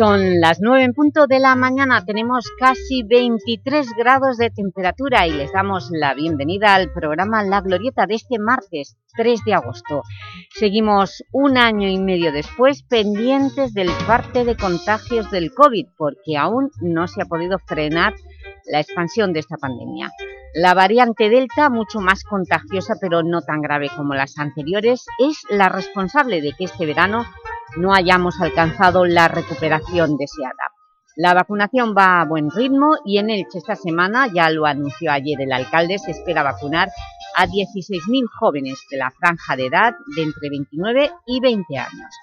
Son las 9 en punto de la mañana, tenemos casi 23 grados de temperatura y les damos la bienvenida al programa La Glorieta de este martes 3 de agosto. Seguimos un año y medio después pendientes del parte de contagios del COVID porque aún no se ha podido frenar la expansión de esta pandemia. La variante Delta, mucho más contagiosa pero no tan grave como las anteriores, es la responsable de que este verano no hayamos alcanzado la recuperación deseada. La vacunación va a buen ritmo y en Elche esta semana, ya lo anunció ayer el alcalde, se espera vacunar a 16.000 jóvenes de la franja de edad de entre 29 y 20 años.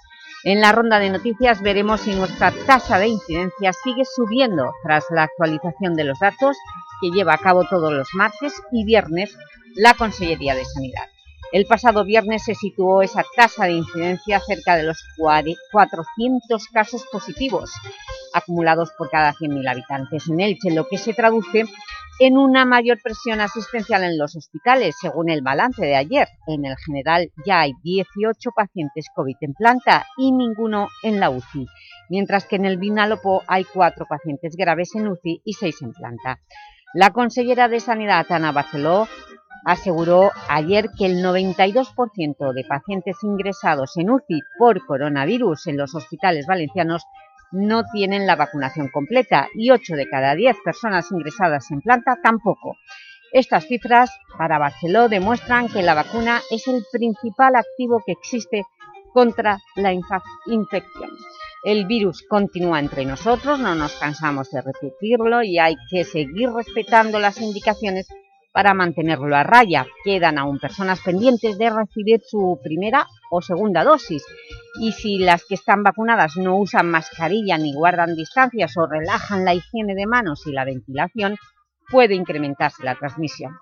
En la ronda de noticias veremos si nuestra tasa de incidencia sigue subiendo tras la actualización de los datos que lleva a cabo todos los martes y viernes la Consellería de Sanidad. El pasado viernes se situó esa tasa de incidencia cerca de los 400 casos positivos acumulados por cada 100.000 habitantes en Elche, lo que se traduce en una mayor presión asistencial en los hospitales, según el balance de ayer. En el general ya hay 18 pacientes COVID en planta y ninguno en la UCI, mientras que en el Vinalopó hay 4 pacientes graves en UCI y 6 en planta. La consellera de Sanidad, Ana Barceló, aseguró ayer que el 92% de pacientes ingresados en UCI por coronavirus en los hospitales valencianos no tienen la vacunación completa y 8 de cada 10 personas ingresadas en planta tampoco. Estas cifras para Barceló demuestran que la vacuna es el principal activo que existe contra la infección. El virus continúa entre nosotros, no nos cansamos de repetirlo y hay que seguir respetando las indicaciones para mantenerlo a raya. Quedan aún personas pendientes de recibir su primera o segunda dosis y si las que están vacunadas no usan mascarilla ni guardan distancias o relajan la higiene de manos y la ventilación, puede incrementarse la transmisión.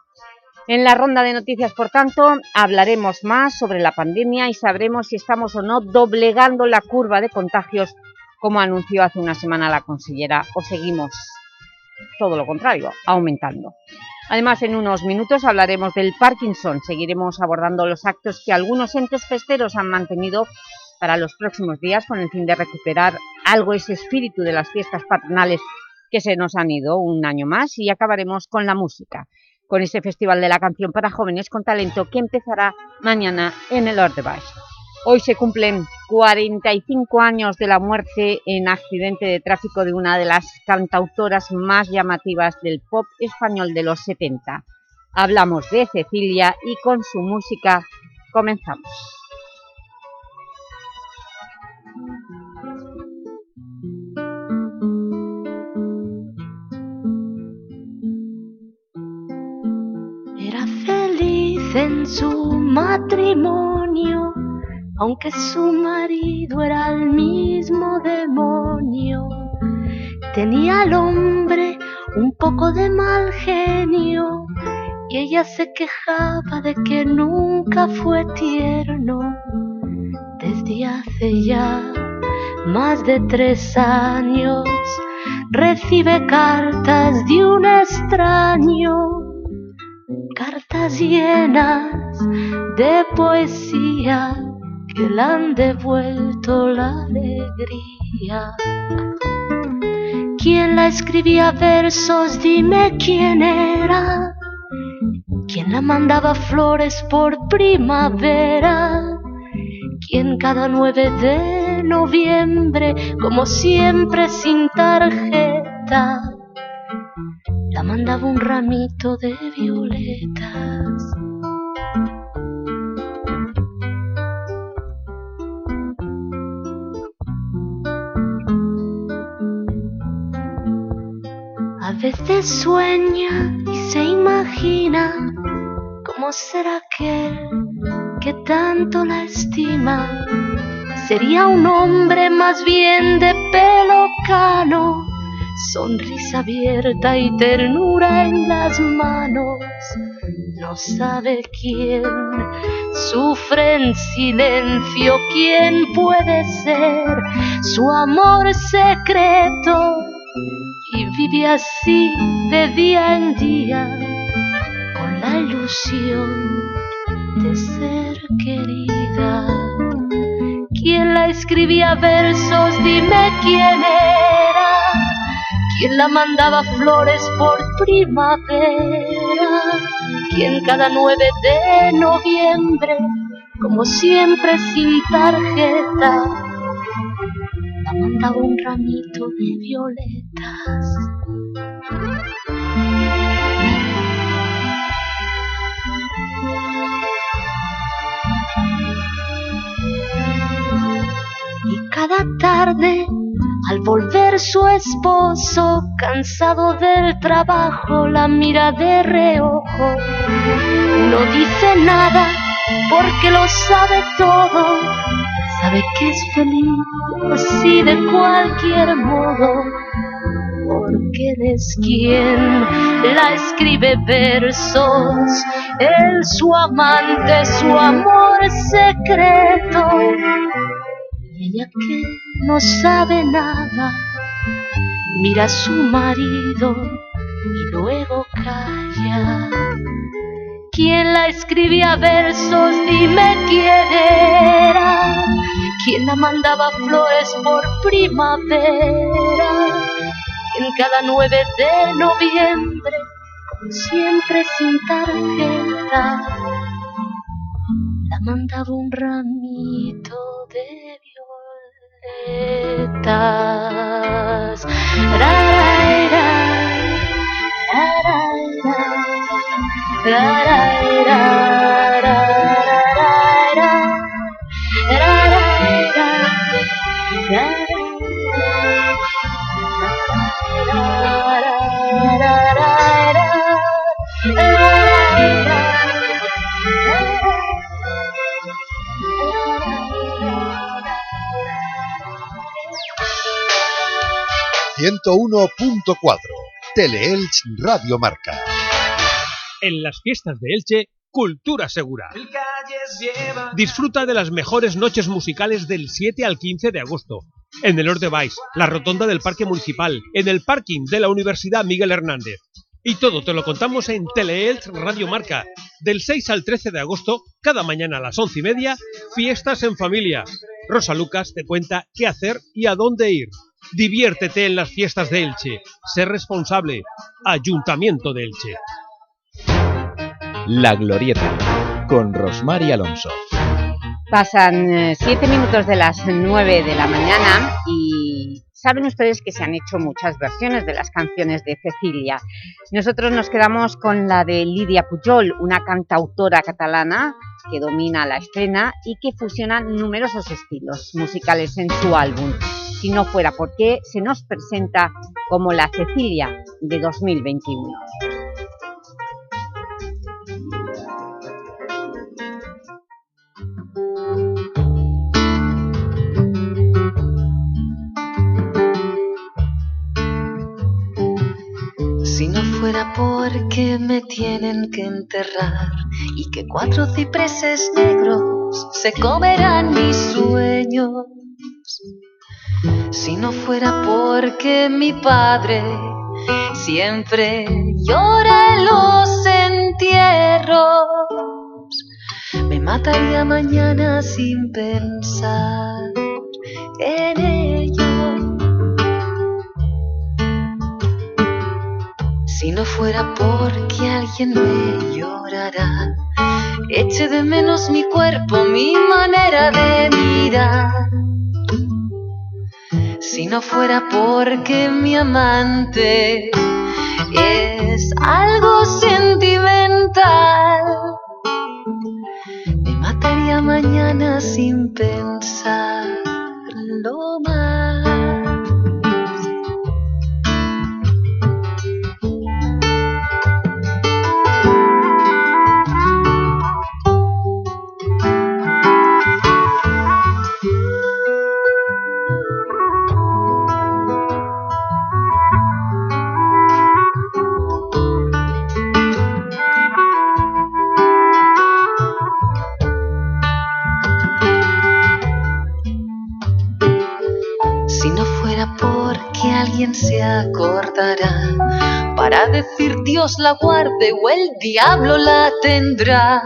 En la ronda de noticias, por tanto, hablaremos más sobre la pandemia y sabremos si estamos o no doblegando la curva de contagios como anunció hace una semana la consellera o seguimos todo lo contrario, aumentando. Además, en unos minutos hablaremos del Parkinson. Seguiremos abordando los actos que algunos entes festeros han mantenido para los próximos días con el fin de recuperar algo ese espíritu de las fiestas patronales que se nos han ido un año más y acabaremos con la música, con ese Festival de la Canción para Jóvenes con Talento que empezará mañana en el Ordebach. Hoy se cumplen 45 años de la muerte en accidente de tráfico de una de las cantautoras más llamativas del pop español de los 70. Hablamos de Cecilia y con su música comenzamos. Era feliz en su matrimonio aunque su marido era el mismo demonio. Tenía al hombre un poco de mal genio y ella se quejaba de que nunca fue tierno. Desde hace ya más de tres años recibe cartas de un extraño, cartas llenas de poesía que le han devuelto la alegría. ¿Quién la escribía versos? Dime quién era. ¿Quién la mandaba flores por primavera? ¿Quién cada 9 de noviembre, como siempre sin tarjeta, la mandaba un ramito de violetas? Veces sueña y se imagina cómo será aquel que tanto la estima. Sería un hombre más bien de pelo cano, sonrisa abierta y ternura en las manos. No sabe quién sufre en silencio, quién puede ser su amor secreto y vive así de día en día con la ilusión de ser querida. ¿Quién la escribía versos? Dime quién es quien la mandaba flores por primavera, quien cada 9 de noviembre, como siempre sin tarjeta, la mandaba un ramito de violetas. Y cada tarde al volver su esposo, cansado del trabajo, la mira de reojo. No dice nada porque lo sabe todo. Sabe que es feliz así de cualquier modo. Porque es quien la escribe versos. Él su amante, su amor secreto. Ella que no sabe nada, mira a su marido y luego calla. ¿Quién la escribía versos? Dime quién era. ¿Quién la mandaba flores por primavera? ¿Quién cada 9 de noviembre, siempre sin tarjeta, la mandaba un ramito de violetas. Ra, ra, ra, ...101.4... Teleelch Radio Marca. En las fiestas de Elche, Cultura Segura. Disfruta de las mejores noches musicales del 7 al 15 de agosto. En el Orte Vais, la rotonda del Parque Municipal, en el parking de la Universidad Miguel Hernández. Y todo te lo contamos en Teleelch Radio Marca. Del 6 al 13 de agosto, cada mañana a las 11 y media, fiestas en familia. Rosa Lucas te cuenta qué hacer y a dónde ir. Diviértete en las fiestas de Elche. Sé responsable. Ayuntamiento de Elche. La Glorieta, con Rosmar y Alonso. Pasan eh, siete minutos de las nueve de la mañana y saben ustedes que se han hecho muchas versiones de las canciones de Cecilia. Nosotros nos quedamos con la de Lidia Pujol, una cantautora catalana que domina la escena y que fusiona numerosos estilos musicales en su álbum. Si no fuera porque se nos presenta como la Cecilia de 2021. Si no fuera porque me tienen que enterrar y que cuatro cipreses negros se comerán mis sueños. Si no fuera porque mi padre siempre llora en los entierros, me mataría mañana sin pensar en ello. Si no fuera porque alguien me llorará, eche de menos mi cuerpo, mi manera de mirar. Si no fuera porque mi amante es algo sentimental, me mataría mañana sin pensarlo más. se acordará para decir Dios la guarde o el diablo la tendrá.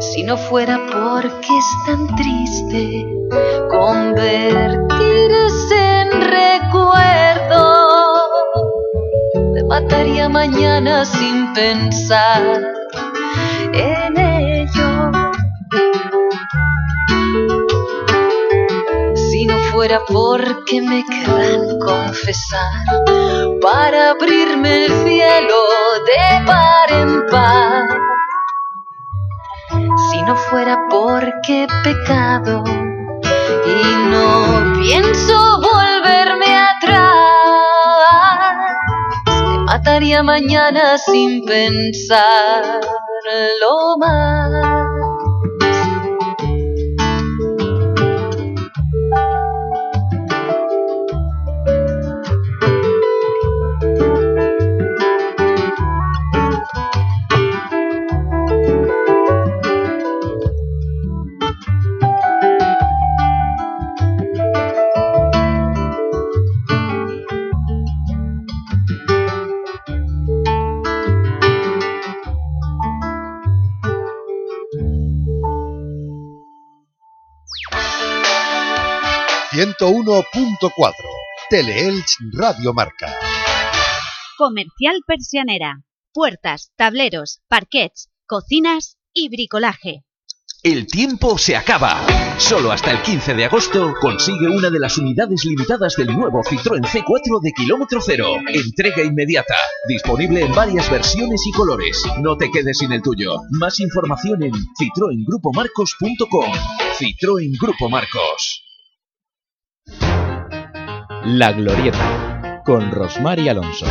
Si no fuera porque es tan triste convertirse en recuerdo, me mataría mañana sin pensar. Fuera porque me querrán confesar, para abrirme el cielo de par en par. Si no fuera porque he pecado y no pienso volverme atrás mataría mañana sin pensarlo más. Teleelch Radio Marca. Comercial Persianera. Puertas, tableros, parquets, cocinas y bricolaje. El tiempo se acaba. Solo hasta el 15 de agosto consigue una de las unidades limitadas del nuevo Citroën C4 de kilómetro cero. Entrega inmediata. Disponible en varias versiones y colores. No te quedes sin el tuyo. Más información en citroengrupomarcos.com. Citroën Grupo Marcos. La Glorieta, con Rosmar y Alonso.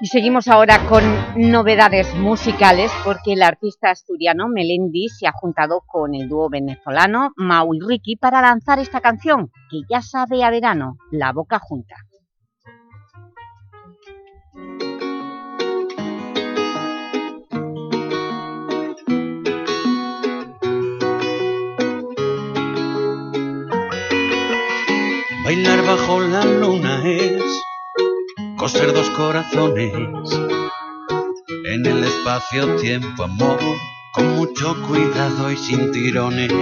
Y seguimos ahora con novedades musicales porque el artista asturiano Melendi se ha juntado con el dúo venezolano Mau y Ricky para lanzar esta canción que ya sabe a verano, La Boca Junta. Bailar bajo la luna es coser dos corazones. En el espacio-tiempo, amor, con mucho cuidado y sin tirones.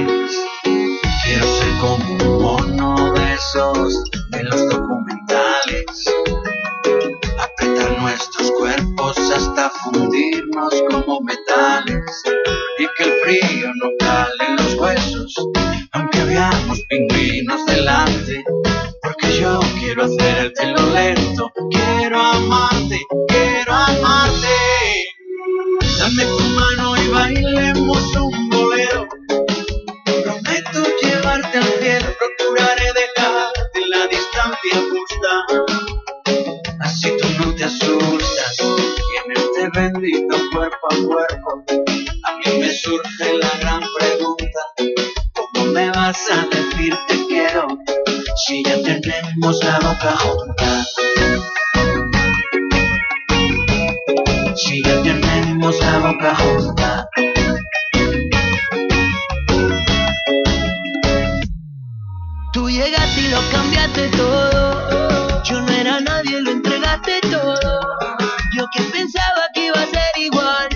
Quiero ser como un mono de esos de los documentales, apretar nuestros cuerpos hasta fundirnos como metales. Y que el frío no cale los huesos, aunque veamos pingüinos delante yo quiero hacer el pelo lento, quiero amarte, quiero amarte. Dame tu mano y bailemos un bolero. Prometo llevarte al cielo, procuraré dejarte la distancia justa. Así tú no te asustas y en este bendito cuerpo a cuerpo a mí me surge la gran pregunta, ¿cómo me vas a quiero? Si ya tenemos la boca junta. Si ya tenemos la boca junta. Tú llegaste y lo cambiaste todo. Yo no era nadie, lo entregaste todo. Yo que pensaba que iba a ser igual,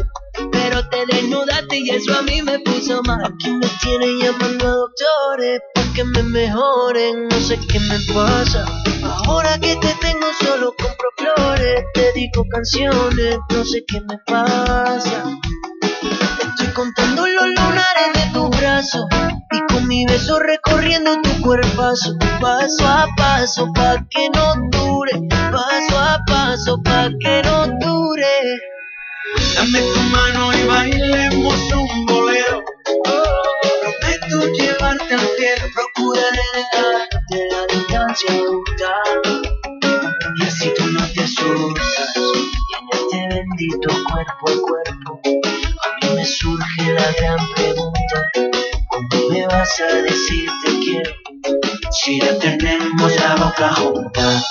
pero te desnudaste y eso a mí me puso mal. Aquí me tienen llamando a doctores que me mejoren, no sé qué me pasa. Ahora que te tengo solo compro flores, te dedico canciones, no sé qué me pasa. Estoy contando los lunares de tu brazo y con mi beso recorriendo tu cuerpazo, paso a paso pa' que no dure, paso a paso pa' que no dure. Dame tu mano y bailemos un bolero. Llevarte al cielo, procuraré dejarte la distancia justa. Y así tú no te asustas. Y en este bendito cuerpo a cuerpo, a mí me surge la gran pregunta. ¿Cuándo me vas a decir te quiero? Si ya tenemos la boca junta.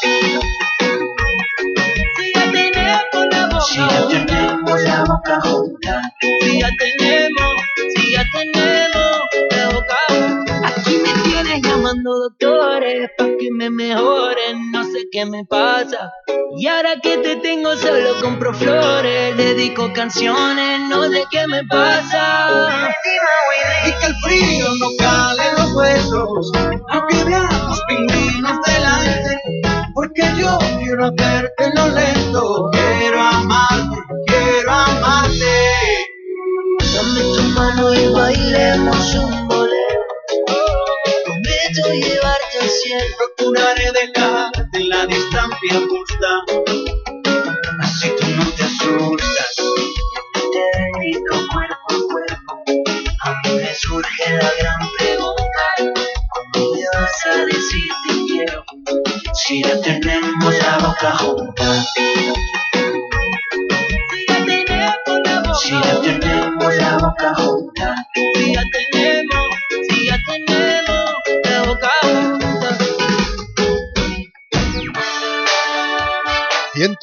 Si ya tenemos la boca junta. Si ya tenemos, si ya tenemos llamando doctores para que me mejoren, no sé qué me pasa. Y ahora que te tengo solo compro flores, dedico canciones, no sé qué me pasa. Y que el frío no cale en los huesos, aunque veamos pingüinos delante. Porque yo quiero verte lo lento, quiero amarte, quiero amarte. Dame tu mano y bailemos un Procuraré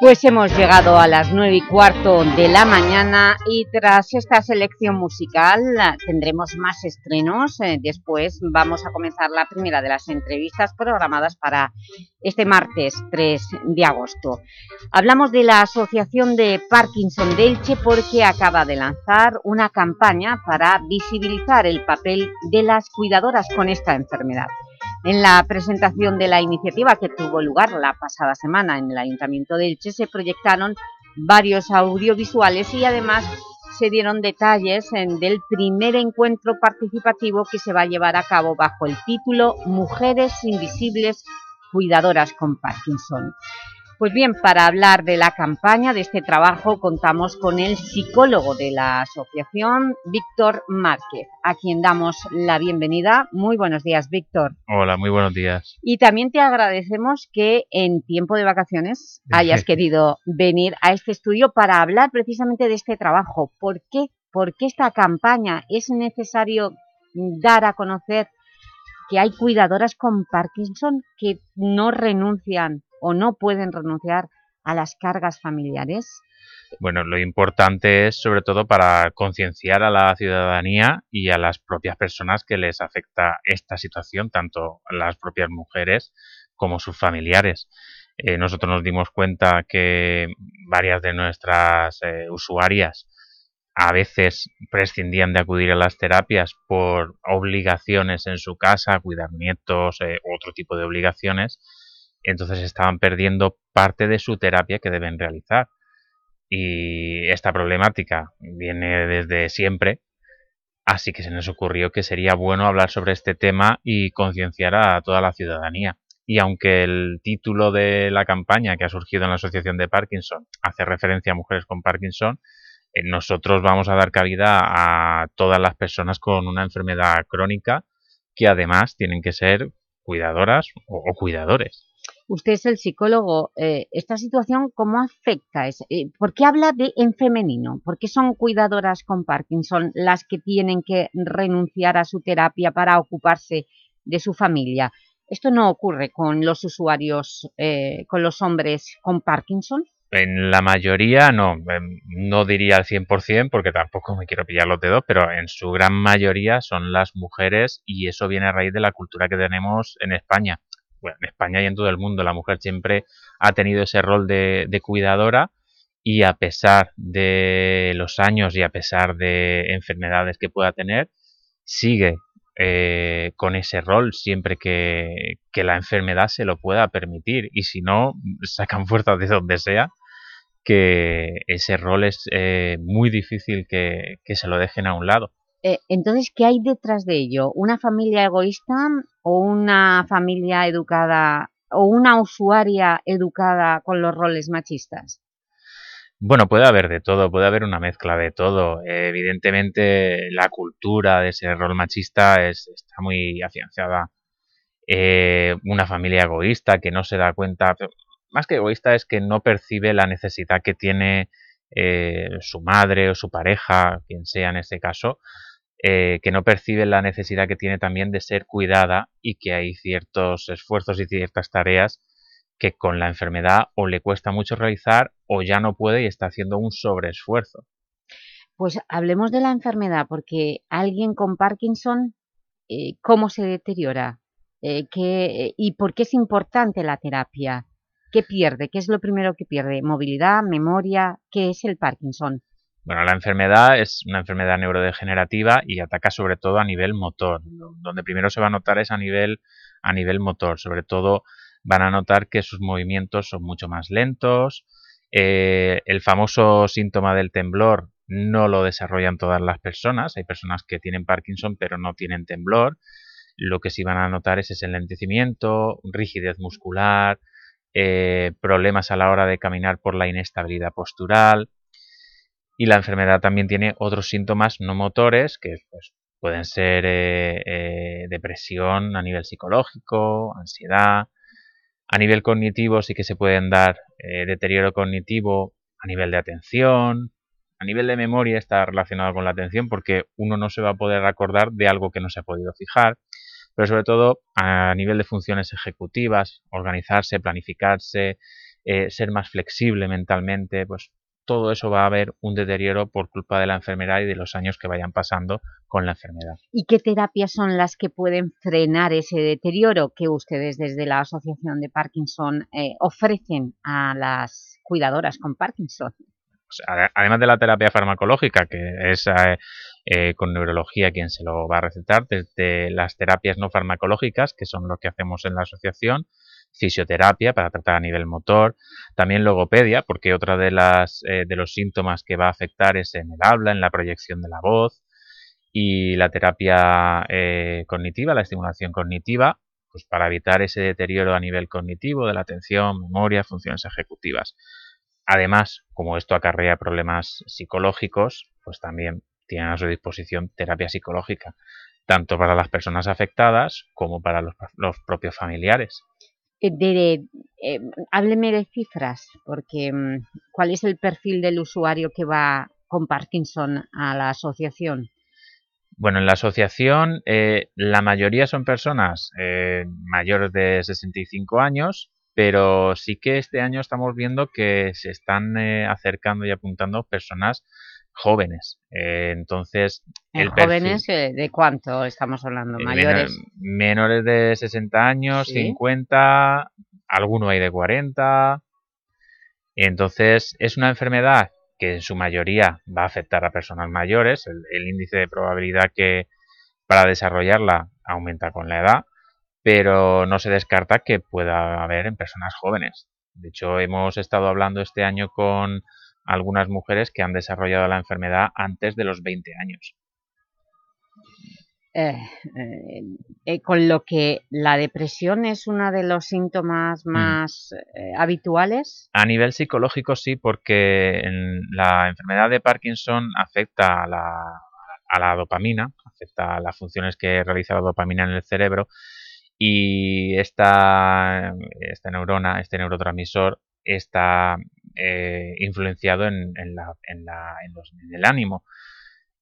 Pues hemos llegado a las nueve y cuarto de la mañana y tras esta selección musical tendremos más estrenos. Eh, después vamos a comenzar la primera de las entrevistas programadas para este martes 3 de agosto. Hablamos de la Asociación de Parkinson de porque acaba de lanzar una campaña para visibilizar el papel de las cuidadoras con esta enfermedad. En la presentación de la iniciativa que tuvo lugar la pasada semana en el Ayuntamiento de Elche se proyectaron varios audiovisuales y además se dieron detalles en- del primer encuentro participativo que se va a llevar a cabo bajo el título Mujeres Invisibles Cuidadoras con Parkinson. Pues bien, para hablar de la campaña, de este trabajo, contamos con el psicólogo de la asociación, Víctor Márquez, a quien damos la bienvenida. Muy buenos días, Víctor. Hola, muy buenos días. Y también te agradecemos que en tiempo de vacaciones hayas querido venir a este estudio para hablar precisamente de este trabajo. ¿Por qué? ¿Por qué esta campaña es necesario dar a conocer que hay cuidadoras con Parkinson que no renuncian o no pueden renunciar a las cargas familiares? Bueno, lo importante es sobre todo para concienciar a la ciudadanía y a las propias personas que les afecta esta situación, tanto las propias mujeres como sus familiares. Eh, nosotros nos dimos cuenta que varias de nuestras eh, usuarias a veces prescindían de acudir a las terapias por obligaciones en su casa, cuidar nietos, eh, otro tipo de obligaciones, entonces estaban perdiendo parte de su terapia que deben realizar. Y esta problemática viene desde siempre, así que se nos ocurrió que sería bueno hablar sobre este tema y concienciar a toda la ciudadanía. Y aunque el título de la campaña que ha surgido en la Asociación de Parkinson hace referencia a mujeres con Parkinson, eh, nosotros vamos a dar cabida a todas las personas con una enfermedad crónica que además tienen que ser cuidadoras o, o cuidadores. Usted es el psicólogo. eh, ¿Esta situación cómo afecta? Eh, ¿Por qué habla de en femenino? ¿Por qué son cuidadoras con Parkinson las que tienen que renunciar a su terapia para ocuparse de su familia? ¿Esto no ocurre con los usuarios, eh, con los hombres con Parkinson? En la mayoría no, em, no diría al 100% porque tampoco me quiero pillar los dedos, pero en su gran mayoría son las mujeres y eso viene a raíz de la cultura que tenemos en España. Bueno, en España y en todo el mundo la mujer siempre ha tenido ese rol de, de cuidadora y a pesar de los años y a pesar de enfermedades que pueda tener, sigue eh, con ese rol siempre que, que la enfermedad se lo pueda permitir y si no, sacan fuerzas de donde sea que ese rol es eh, muy difícil que, que se lo dejen a un lado. Eh, entonces, ¿qué hay detrás de ello? ¿Una familia egoísta o una familia educada o una usuaria educada con los roles machistas? Bueno, puede haber de todo, puede haber una mezcla de todo. Evidentemente, la cultura de ese rol machista es, está muy afianzada. Eh, una familia egoísta que no se da cuenta, más que egoísta es que no percibe la necesidad que tiene eh, su madre o su pareja, quien sea en este caso, eh, que no percibe la necesidad que tiene también de ser cuidada y que hay ciertos esfuerzos y ciertas tareas que con la enfermedad o le cuesta mucho realizar o ya no puede y está haciendo un sobreesfuerzo. Pues hablemos de la enfermedad, porque alguien con Parkinson, eh, ¿cómo se deteriora? Eh, ¿qué- ¿Y por qué es importante la terapia? ¿Qué pierde? ¿Qué es lo primero que pierde? ¿Movilidad? ¿Memoria? ¿Qué es el Parkinson? Bueno, la enfermedad es una enfermedad neurodegenerativa y ataca sobre todo a nivel motor. Donde primero se va a notar es a nivel, a nivel motor. Sobre todo van a notar que sus movimientos son mucho más lentos Eh, el famoso síntoma del temblor no lo desarrollan todas las personas. Hay personas que tienen Parkinson pero no tienen temblor. Lo que sí van a notar es ese lentecimiento, rigidez muscular, eh, problemas a la hora de caminar por la inestabilidad postural. Y la enfermedad también tiene otros síntomas no motores que pues, pueden ser eh, depresión a nivel psicológico, ansiedad, a nivel cognitivo sí que se pueden dar eh, deterioro cognitivo a nivel de atención, a nivel de memoria está relacionado con la atención porque uno no se va a poder acordar de algo que no se ha podido fijar, pero sobre todo a nivel de funciones ejecutivas, organizarse, planificarse, eh, ser más flexible mentalmente, pues todo eso va a haber un deterioro por culpa de la enfermedad y de los años que vayan pasando con la enfermedad. ¿Y qué terapias son las que pueden frenar ese deterioro que ustedes desde la Asociación de Parkinson eh, ofrecen a las cuidadoras con Parkinson? además de la terapia farmacológica, que es eh, eh, con neurología quien se lo va a recetar, desde las terapias no farmacológicas, que son lo que hacemos en la asociación, fisioterapia para tratar a nivel motor, también logopedia, porque otra de, las, eh, de los síntomas que va a afectar es en el habla, en la proyección de la voz, y la terapia eh, cognitiva, la estimulación cognitiva, pues para evitar ese deterioro a nivel cognitivo de la atención, memoria, funciones ejecutivas. Además, como esto acarrea problemas psicológicos, pues también tienen a su disposición terapia psicológica, tanto para las personas afectadas como para los propios familiares. Eh, de, eh, hábleme de cifras, porque mm, ¿cuál es el perfil del usuario que va con Parkinson a la asociación? Bueno, en la asociación eh, la mayoría son personas mayores de 65 años, pero sí que este año estamos viendo que se están acercando y apuntando personas jóvenes. Eh, entonces, el ¿Jóvenes de cuánto estamos hablando? Eh, ¿Mayores? menores de 60 años, 50, alguno hay de 40. Entonces, es una enfermedad que en su mayoría va a afectar a personas mayores. El, índice de probabilidad que para desarrollarla aumenta con la edad, pero no se descarta que pueda haber en personas jóvenes. De hecho, hemos estado hablando este año con algunas mujeres que han desarrollado la enfermedad antes de los 20 años. Eh, eh, eh, con lo que la depresión es uno de los síntomas mm. más habituales. A nivel psicológico sí, porque la enfermedad de Parkinson afecta a la, a la dopamina, afecta a las funciones que realiza la dopamina en el cerebro y esta, esta neurona, este neurotransmisor está eh, influenciado en, el ánimo.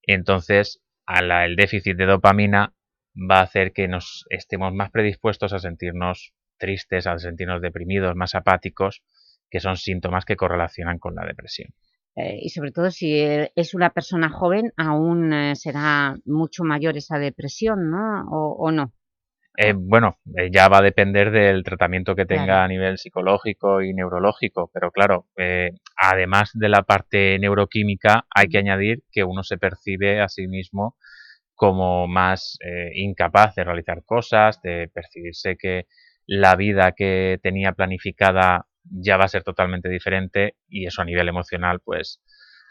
Entonces, el déficit de dopamina va a hacer que nos estemos más predispuestos a sentirnos tristes, a sentirnos deprimidos, más apáticos, que son síntomas que correlacionan con la depresión. Eh, y sobre todo si es una persona joven, aún eh, será mucho mayor esa depresión, ¿no? o no? Eh, bueno, eh, ya va a depender del tratamiento que tenga a nivel psicológico y neurológico, pero claro, eh, además de la parte neuroquímica, hay que añadir que uno se percibe a sí mismo como más incapaz de realizar cosas, de percibirse que la vida que tenía planificada ya va a ser totalmente diferente y eso a nivel emocional pues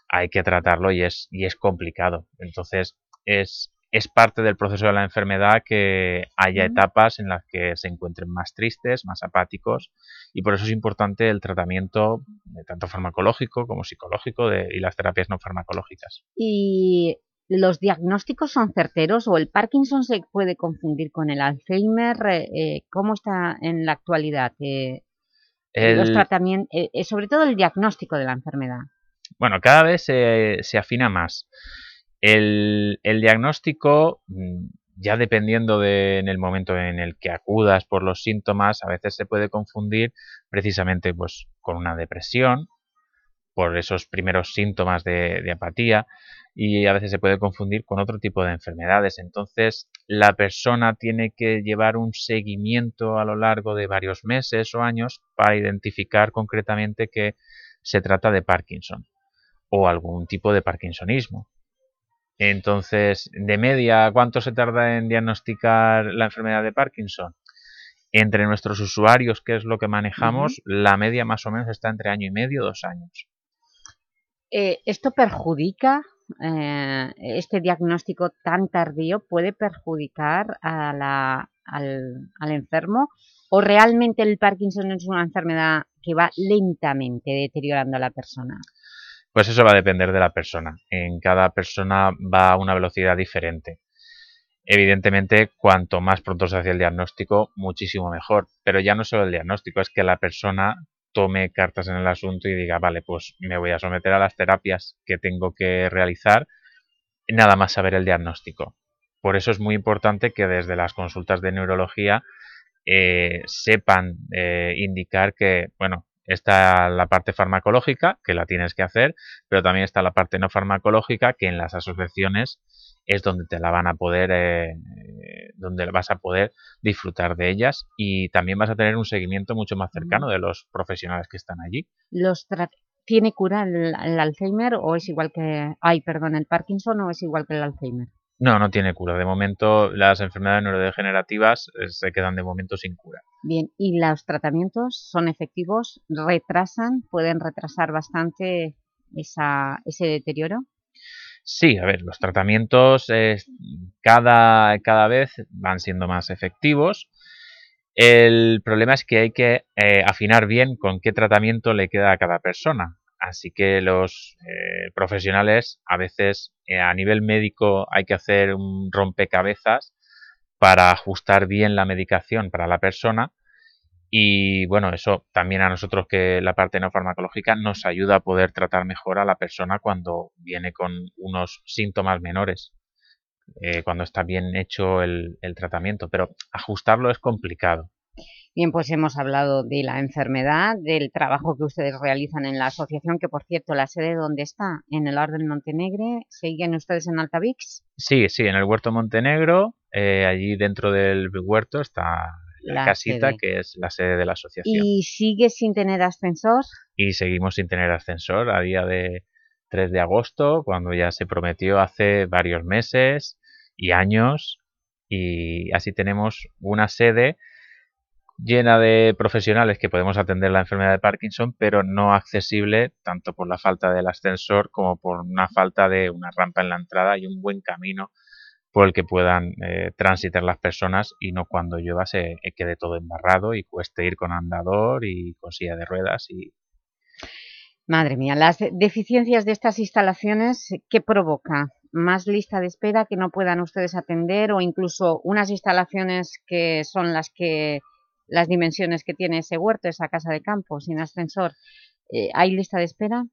hay que tratarlo y es, y es complicado. Entonces es es parte del proceso de la enfermedad que haya etapas en las que se encuentren más tristes, más apáticos y por eso es importante el tratamiento tanto farmacológico como psicológico y las terapias no farmacológicas. ¿Y los diagnósticos son certeros o el Parkinson se puede confundir con el Alzheimer? Eh, eh, ¿Cómo está en la actualidad? Eh, los tratamientos, sobre todo el diagnóstico de la enfermedad. Bueno, cada vez se afina más. El, diagnóstico, mm, ya dependiendo de en el momento en el que acudas por los síntomas, a veces se puede confundir precisamente pues, con una depresión, por esos primeros síntomas de, de, apatía y a veces se puede confundir con otro tipo de enfermedades. Entonces, la persona tiene que llevar un seguimiento a lo largo de varios meses o años para identificar concretamente que se trata de Parkinson o algún tipo de parkinsonismo. Entonces, de media, ¿cuánto se tarda en diagnosticar la enfermedad de Parkinson? Entre nuestros usuarios, que es lo que manejamos, la media más o menos está entre año y medio, dos años. Eh, ¿Esto perjudica, eh, este diagnóstico tan tardío, puede perjudicar al, al enfermo? ¿O realmente el Parkinson es una enfermedad que va lentamente deteriorando a la persona? Pues eso va a depender de la persona. En cada persona va a una velocidad diferente. Evidentemente, cuanto más pronto se hace el diagnóstico, muchísimo mejor. Pero ya no solo el diagnóstico, es que la persona tome cartas en el asunto y diga, vale, pues me voy a someter a las terapias que tengo que realizar, nada más saber el diagnóstico. Por eso es muy importante que desde las consultas de neurología eh, sepan eh, indicar que, bueno, está la parte farmacológica, que la tienes que hacer, pero también está la parte no farmacológica, que en las asociaciones es donde te la van a poder, eh, donde vas a poder disfrutar de ellas y también vas a tener un seguimiento mucho más cercano de los profesionales que están allí. Los ¿Tiene cura el, el, Alzheimer o es igual que, ay, perdón, el Parkinson o es igual que el Alzheimer? No, no tiene cura. De momento las enfermedades neurodegenerativas eh, se quedan de momento sin cura. Bien, ¿y los tratamientos son efectivos? ¿Retrasan? ¿Pueden retrasar bastante esa, ese deterioro? Sí, a ver, los tratamientos cada, cada vez van siendo más efectivos. El problema es que hay que eh, afinar bien con qué tratamiento le queda a cada persona. Así que los eh, profesionales a veces eh, a nivel médico hay que hacer un rompecabezas para ajustar bien la medicación para la persona y bueno, eso también a nosotros que la parte no farmacológica nos ayuda a poder tratar mejor a la persona cuando viene con unos síntomas menores, eh, cuando está bien hecho el, el tratamiento, pero ajustarlo es complicado. Bien, pues hemos hablado de la enfermedad, del trabajo que ustedes realizan en la asociación, que por cierto, la sede donde está, en el Orden Montenegro, ¿siguen ustedes en Altavix? Sí, sí, en el Huerto Montenegro, eh, allí dentro del huerto está la, casita que es la sede de la asociación. ¿Y sigue sin tener ascensor? Y seguimos sin tener ascensor a día de 3 de agosto, cuando ya se prometió hace varios meses y años, y así tenemos una sede llena de profesionales que podemos atender la enfermedad de Parkinson, pero no accesible tanto por la falta del ascensor como por una falta de una rampa en la entrada y un buen camino por el que puedan eh, transitar las personas y no cuando llueva se quede todo embarrado y cueste ir con andador y con silla de ruedas. y Madre mía, las deficiencias de estas instalaciones, ¿qué provoca? ¿Más lista de espera que no puedan ustedes atender o incluso unas instalaciones que son las que las dimensiones que tiene ese huerto, esa casa de campo, sin ascensor? Eh, ¿Hay lista de espera?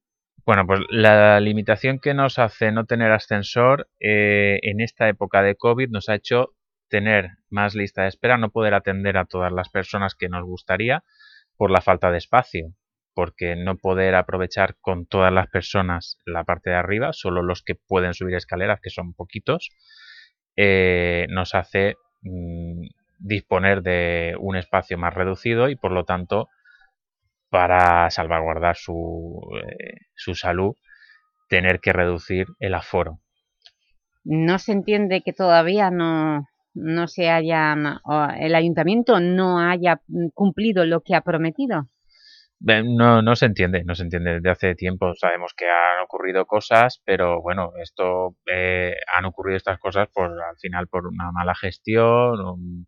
Bueno, pues la limitación que nos hace no tener ascensor eh, en esta época de COVID nos ha hecho tener más lista de espera, no poder atender a todas las personas que nos gustaría por la falta de espacio, porque no poder aprovechar con todas las personas la parte de arriba, solo los que pueden subir escaleras, que son poquitos, eh, nos hace mm, disponer de un espacio más reducido y por lo tanto para salvaguardar su, eh, su salud, tener que reducir el aforo. ¿No se entiende que todavía no, no se haya, el ayuntamiento no haya cumplido lo que ha prometido? No, no se entiende, no se entiende. Desde hace tiempo sabemos que han ocurrido cosas, pero bueno, esto eh, han ocurrido estas cosas por al final por una mala gestión,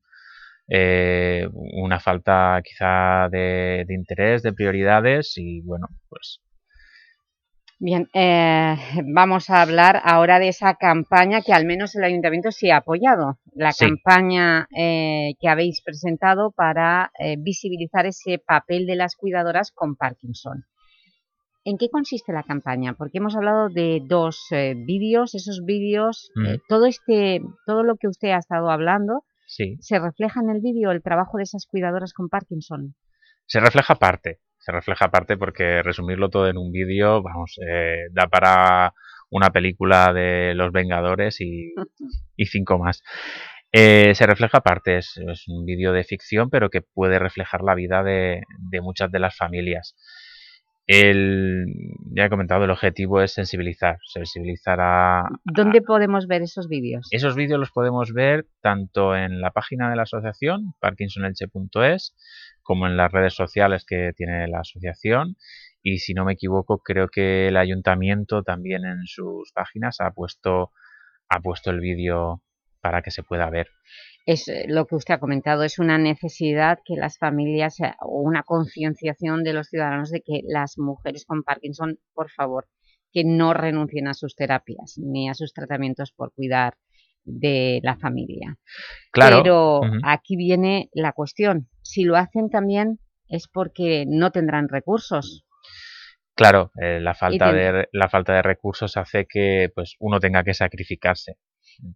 eh, una falta quizá de, interés, de prioridades y bueno, pues... Bien, eh, vamos a hablar ahora de esa campaña que al menos el Ayuntamiento sí ha apoyado, la campaña eh, que habéis presentado para visibilizar ese papel de las cuidadoras con Parkinson. ¿En qué consiste la campaña? Porque hemos hablado de dos vídeos, esos vídeos, mm. todo, este, todo lo que usted ha estado hablando, ¿Se refleja en el vídeo el trabajo de esas cuidadoras con Parkinson? Se refleja parte, se refleja parte porque resumirlo todo en un vídeo, vamos, eh, da para una película de Los Vengadores y, cinco más. Eh, se refleja parte, es, un vídeo de ficción, pero que puede reflejar la vida de, muchas de las familias. El, ya he comentado, el objetivo es sensibilizar, sensibilizar a... ¿Dónde podemos ver esos vídeos? Esos vídeos los podemos ver tanto en la página de la asociación, parkinsonelche.es, como en las redes sociales que tiene la asociación. Y si no me equivoco, creo que el ayuntamiento también en sus páginas ha puesto, ha puesto el vídeo para que se pueda ver es eh, lo que usted ha comentado, es una necesidad que las familias eh, o una concienciación de los ciudadanos de que las mujeres con Parkinson, por favor, que no renuncien a sus terapias ni a sus tratamientos por cuidar de la familia. Claro. Pero aquí viene la cuestión, si lo hacen también es porque no tendrán recursos. Claro, eh, la, falta de, la falta de recursos hace que pues, uno tenga que sacrificarse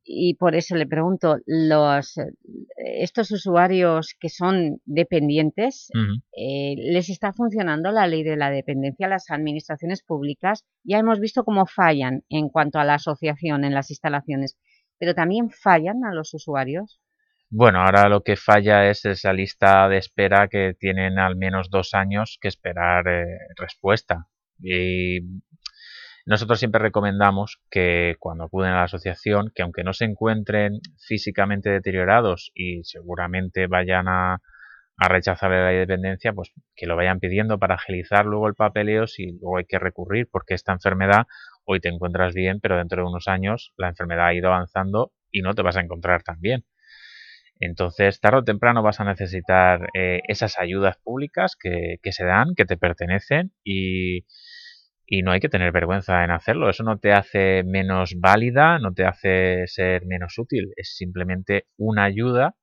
y por eso le pregunto, los, eh, estos usuarios que son dependientes, eh, ¿les está funcionando la ley de la dependencia a las administraciones públicas? Ya hemos visto cómo fallan en cuanto a la asociación en las instalaciones, pero ¿también fallan a los usuarios? Bueno, ahora lo que falla es esa lista de espera que tienen al menos dos años que esperar eh, respuesta. Y nosotros siempre recomendamos que cuando acuden a la asociación, que aunque no se encuentren físicamente deteriorados y seguramente vayan a, rechazar la dependencia, pues que lo vayan pidiendo para agilizar luego el papeleo si luego hay que recurrir, porque esta enfermedad hoy te encuentras bien, pero dentro de unos años la enfermedad ha ido avanzando y no te vas a encontrar tan bien. Entonces, tarde o temprano vas a necesitar eh, esas ayudas públicas que, que, se dan, que te pertenecen y, y no hay que tener vergüenza en hacerlo. Eso no te hace menos válida, no te hace ser menos útil. Es simplemente una ayuda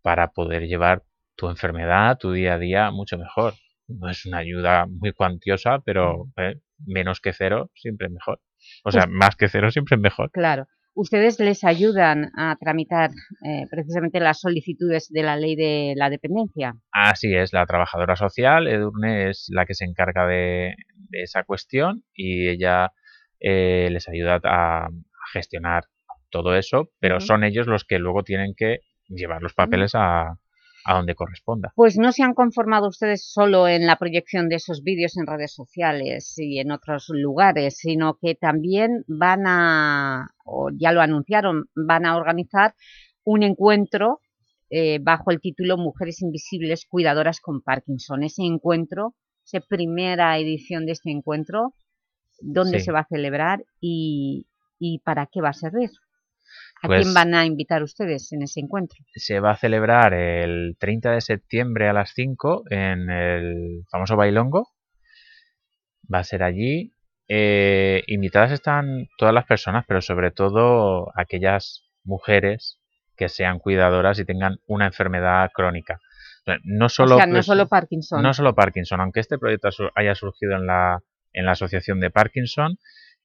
para poder llevar tu enfermedad, tu día a día mucho mejor. No es una ayuda muy cuantiosa, pero eh, menos que cero siempre es mejor. O sea, pues más que cero siempre es mejor. Claro ustedes les ayudan a tramitar eh, precisamente las solicitudes de la ley de la dependencia. Así es, la trabajadora social, Edurne, es la que se encarga de, esa cuestión y ella eh, les ayuda a, gestionar todo eso, pero son ellos los que luego tienen que llevar los papeles a, a donde corresponda. Pues no se han conformado ustedes solo en la proyección de esos vídeos en redes sociales y en otros lugares, sino que también van a, o ya lo anunciaron, van a organizar un encuentro eh, bajo el título Mujeres Invisibles Cuidadoras con Parkinson. Ese encuentro, esa primera edición de este encuentro, ¿dónde se va a celebrar y, y para qué va a servir? ¿A quién pues van a invitar ustedes en ese encuentro? Se va a celebrar el 30 de septiembre a las 5 en el famoso Bailongo. Va a ser allí. Eh, invitadas están todas las personas, pero sobre todo aquellas mujeres que sean cuidadoras y tengan una enfermedad crónica. No solo, no solo Parkinson. No solo Parkinson, aunque este proyecto haya surgido en la, en la Asociación de Parkinson,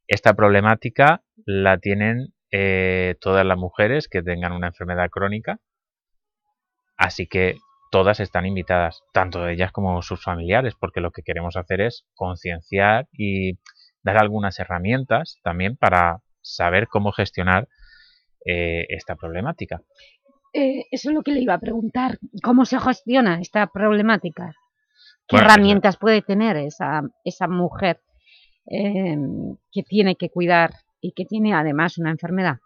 esta problemática la tienen eh, todas las mujeres que tengan una enfermedad crónica. Así que todas están invitadas, tanto ellas como sus familiares, porque lo que queremos hacer es concienciar y dar algunas herramientas también para saber cómo gestionar eh, esta problemática. Eh, eso es lo que le iba a preguntar. ¿Cómo se gestiona esta problemática? ¿Qué herramientas puede tener esa, esa mujer que tiene que cuidar y que tiene además una enfermedad?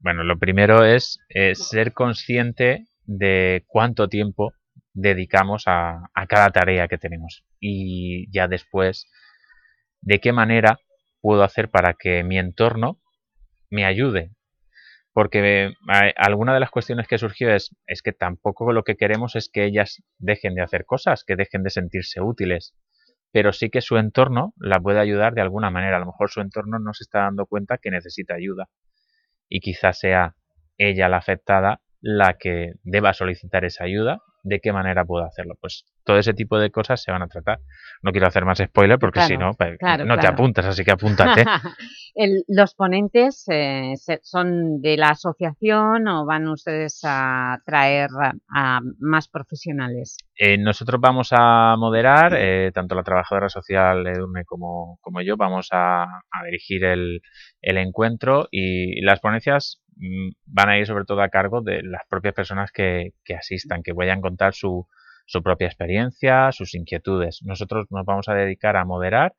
Bueno, lo primero es, ser consciente de cuánto tiempo dedicamos a, cada tarea que tenemos y ya después de qué manera puedo hacer para que mi entorno me ayude. Porque alguna de las cuestiones que surgió es, es que tampoco lo que queremos es que ellas dejen de hacer cosas, que dejen de sentirse útiles pero sí que su entorno la puede ayudar de alguna manera. A lo mejor su entorno no se está dando cuenta que necesita ayuda y quizás sea ella la afectada la que deba solicitar esa ayuda. ¿De qué manera puedo hacerlo? Pues todo ese tipo de cosas se van a tratar. No quiero hacer más spoiler porque si no, pues, no te apuntas, así que apúntate. ¿Los ponentes eh, son de la asociación o van ustedes a traer a, más profesionales? Eh, nosotros vamos a moderar, eh, tanto la trabajadora social Edurne como, como yo, vamos a, dirigir el, encuentro y las ponencias van a ir sobre todo a cargo de las propias personas que, que asistan, que vayan a contar su, su propia experiencia, sus inquietudes. Nosotros nos vamos a dedicar a moderar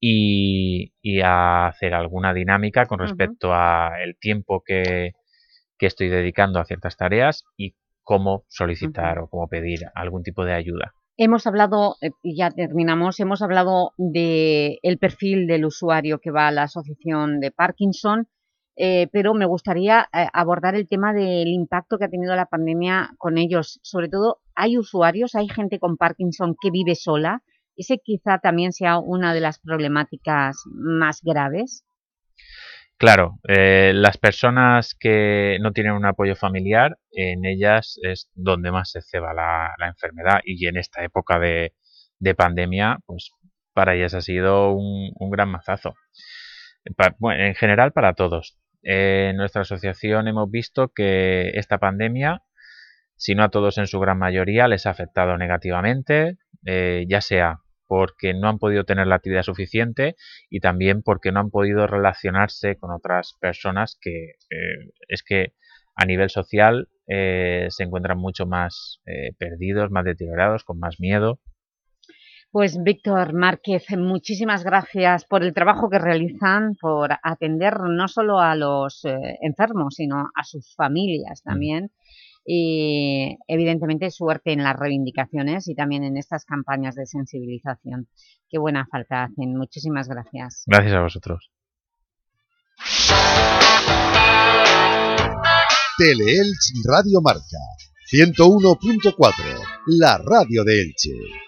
y, a hacer alguna dinámica con respecto a el tiempo que, estoy dedicando a ciertas tareas y cómo solicitar o cómo pedir algún tipo de ayuda. Hemos hablado, eh, y ya terminamos, hemos hablado del el perfil del usuario que va a la asociación de Parkinson, eh, pero me gustaría eh, abordar el tema del impacto que ha tenido la pandemia con ellos. Sobre todo, ¿hay usuarios, hay gente con Parkinson que vive sola? ¿Ese quizá también sea una de las problemáticas más graves? Claro, eh, las personas que no tienen un apoyo familiar, en ellas es donde más se ceba la, enfermedad y en esta época de, pandemia, pues para ellas ha sido un, gran mazazo. en general para todos, en nuestra asociación hemos visto que esta pandemia, si no a todos en su gran mayoría, les ha afectado negativamente, eh, ya sea porque no han podido tener la actividad suficiente y también porque no han podido relacionarse con otras personas que eh, es que a nivel social eh, se encuentran mucho más perdidos, más deteriorados, con más miedo pues Víctor Márquez, muchísimas gracias por el trabajo que realizan, por atender no solo a los eh, enfermos, sino a sus familias mm. también. Y evidentemente suerte en las reivindicaciones y también en estas campañas de sensibilización. Qué buena falta hacen. Muchísimas gracias. Gracias a vosotros. Teleelch Radio Marca 101.4 La radio de Elche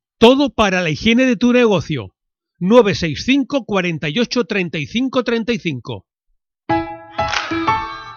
todo para la higiene de tu negocio. 965 48 35 35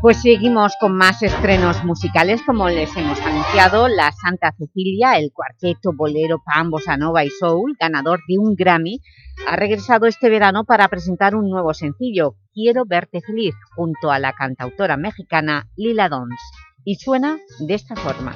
Pues seguimos con más estrenos musicales, como les hemos anunciado, La Santa Cecilia, el cuarteto bolero pan, bossa nova y soul, ganador de un Grammy, ha regresado este verano para presentar un nuevo sencillo, Quiero verte feliz, junto a la cantautora mexicana Lila Dons, y suena de esta forma.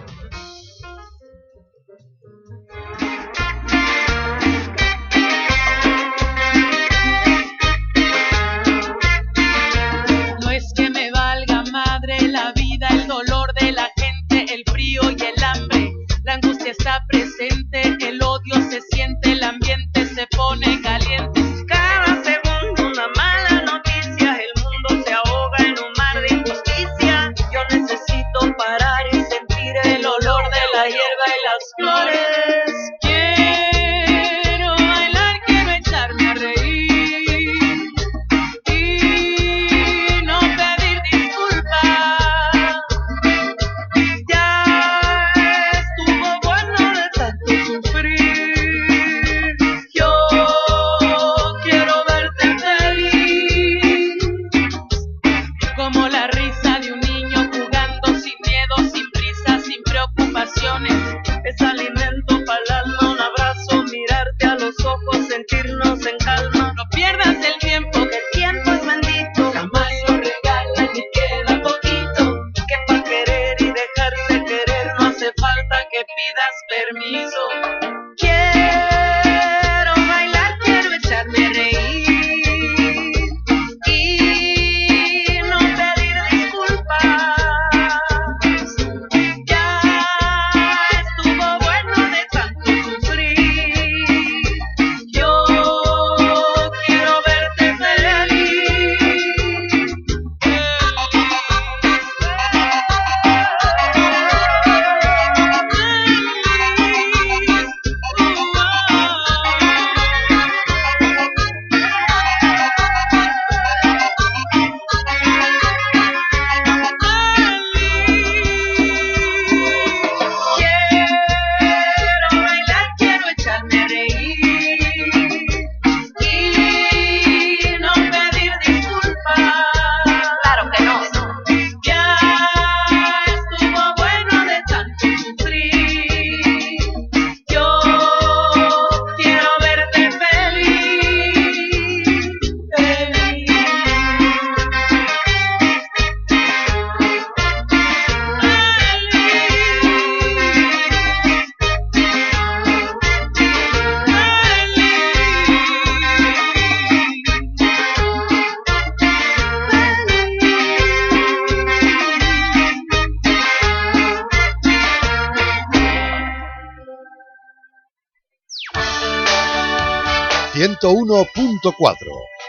101.4.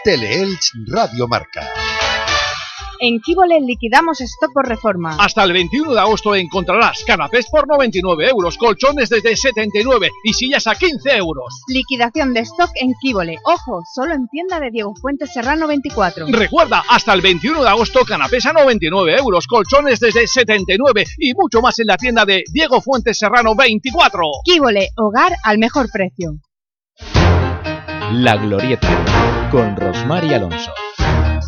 Teleelch Radio Marca. En Kibole liquidamos stock por reforma. Hasta el 21 de agosto encontrarás canapés por 99 euros, colchones desde 79 y sillas a 15 euros. Liquidación de stock en Kibole. Ojo, solo en tienda de Diego Fuentes Serrano 24. Recuerda, hasta el 21 de agosto canapés a 99 euros, colchones desde 79 y mucho más en la tienda de Diego Fuentes Serrano 24. Kibole, hogar al mejor precio. La Glorieta, con Rosmar y Alonso.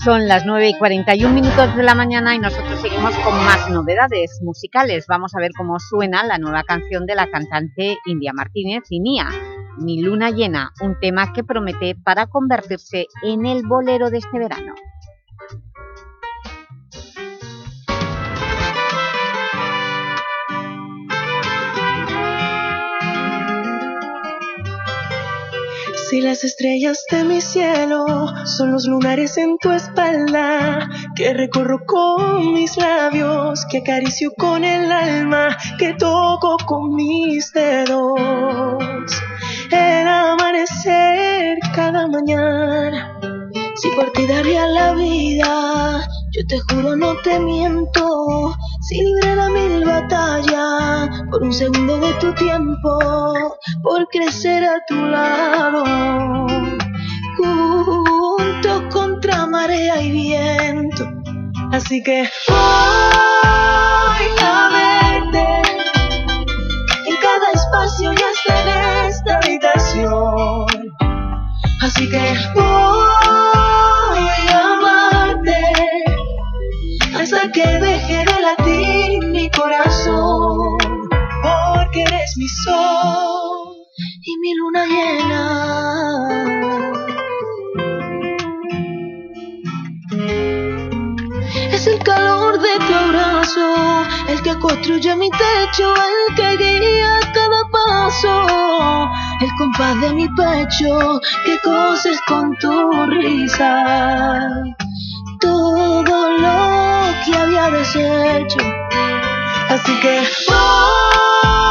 Son las 9 y 41 minutos de la mañana y nosotros seguimos con más novedades musicales. Vamos a ver cómo suena la nueva canción de la cantante India Martínez y Nia, Mi luna llena, un tema que promete para convertirse en el bolero de este verano. Si las estrellas de mi cielo son los lunares en tu espalda, que recorro con mis labios, que acaricio con el alma, que toco con mis dedos. El amanecer cada mañana, si por la vida, yo te juro no te miento, si libré la mil batalla por un segundo de tu tiempo, por crecer a tu lado, juntos contra marea y viento. Así que voy a verte en cada espacio y hasta en esta habitación. Así que voy Es el calor de tu abrazo, el que construye mi techo, el que guía cada paso, el compás de mi pecho que coses con tu risa. Todo lo que había deshecho. Así que voy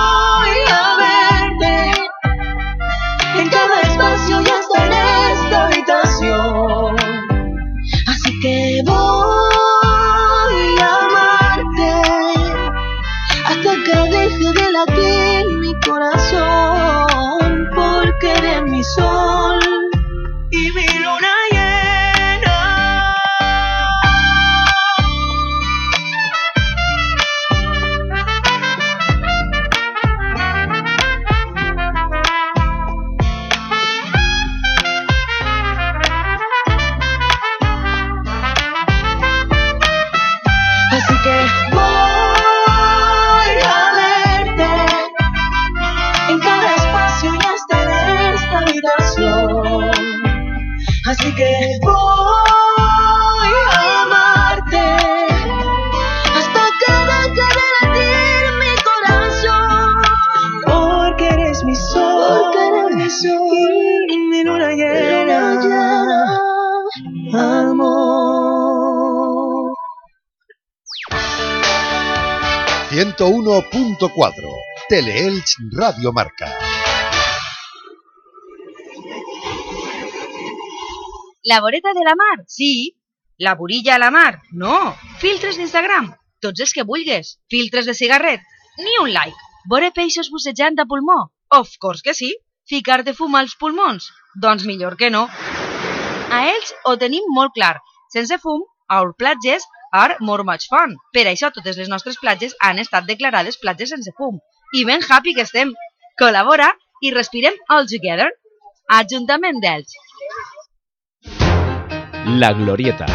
101.4. Teleelch Radio Marca. La voreta de la mar, sí. La burilla a la mar, no. Filtres d'Instagram, tots els que vulgues. Filtres de cigarret, ni un like. Vore peixos bussejant a pulmó, of course que sí. Ficar-te fum als pulmons, doncs millor que no. A ells ho tenim molt clar. Sense fum, our platges are more much fun. Per això totes les nostres platges han estat declarades platges sense fum. I ben happy que estem. Col·labora i respirem all together. Ajuntament d'Elx. La Glorieta,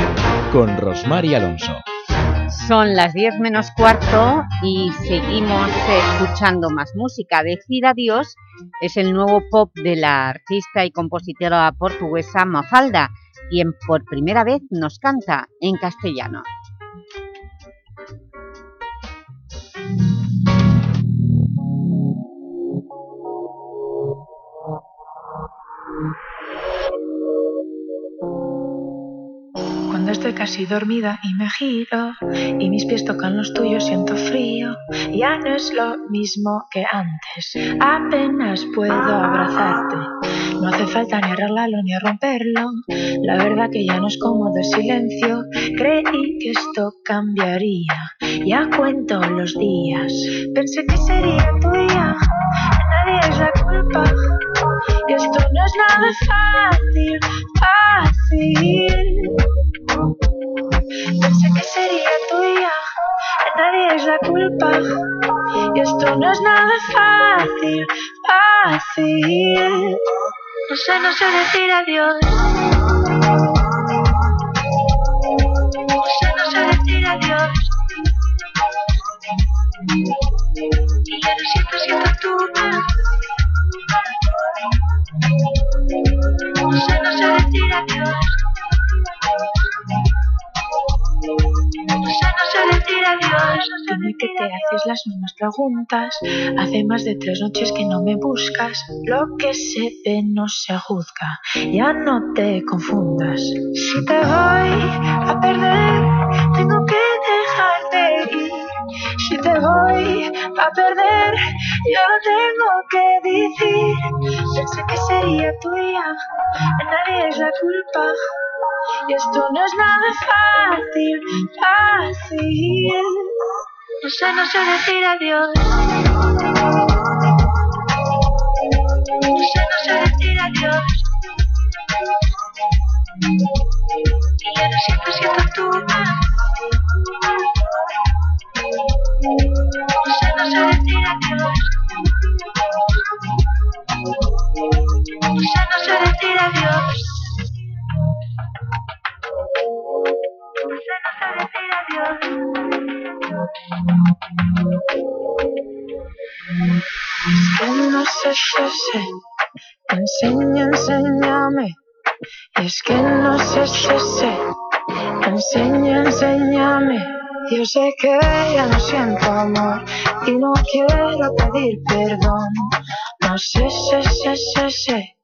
con Rosmar y Alonso. Son las 10 menos cuarto y seguimos escuchando más música. Decir adiós es el nuevo pop de la artista y compositora portuguesa Mafalda, quien por primera vez nos canta en castellano. Estoy casi dormida y me giro y mis pies tocan los tuyos, siento frío. Ya no es lo mismo que antes. Apenas puedo abrazarte. No hace falta ni arreglarlo ni romperlo. La verdad que ya no es cómodo el silencio. Creí que esto cambiaría. Ya cuento los días. Pensé que sería tuya. Nadie es la culpa. Y esto no es nada fácil, fácil. Pensé que sería tuya. Nadie es la culpa. Y esto no es nada fácil, fácil. No sé, no sé decir adiós. No sé, no sé decir adiós. Y ya no siento, siento tú. No sé, no sé decir adiós. Sé, no decir adiós. Dime que te haces las mismas preguntas. Hace más de tres noches que no me buscas. Lo que se ve no se juzga. Ya no te confundas. Si te voy a perder, tengo que dejarte ir. Si te voy a perder, yo tengo que decir. Pensé que sería tuya, nadie es la culpa. Y esto no es nada fácil, fácil. No sé, no sé decir adiós. No sé, no sé decir adiós. Y ya no siento, siento tú. No sé, no sé decir adiós. No sé, no sé decir adiós. Enseña, enséñame. Y es que no sé, sé, sé. Enseña, enséñame. Yo sé que ya no siento amor y no quiero pedir perdón. No sé, sé, sé, sé, sé.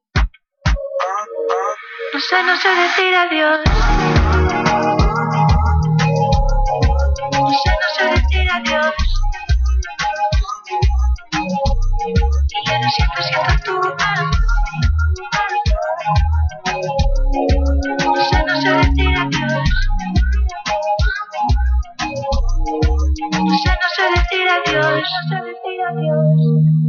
No sé, no sé decir adiós. Adiós. Y ya no siento, siento tú. No sé, no sé decir adiós. No sé, no sé decir adiós. No sé decir adiós.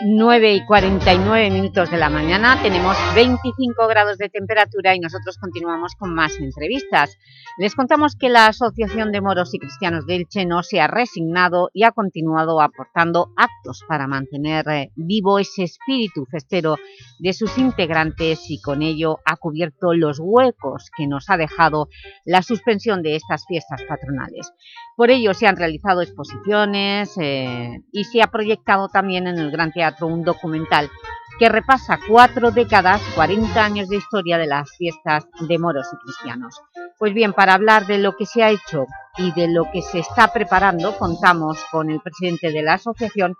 9 y 49 minutos de la mañana, tenemos 25 grados de temperatura y nosotros continuamos con más entrevistas. Les contamos que la Asociación de Moros y Cristianos de Elche no se ha resignado y ha continuado aportando actos para mantener eh, vivo ese espíritu festero de sus integrantes y con ello ha cubierto los huecos que nos ha dejado la suspensión de estas fiestas patronales. Por ello se han realizado exposiciones eh, y se ha proyectado también en el Gran Teatro un documental que repasa cuatro décadas, 40 años de historia de las fiestas de moros y cristianos. Pues bien, para hablar de lo que se ha hecho y de lo que se está preparando, contamos con el presidente de la asociación,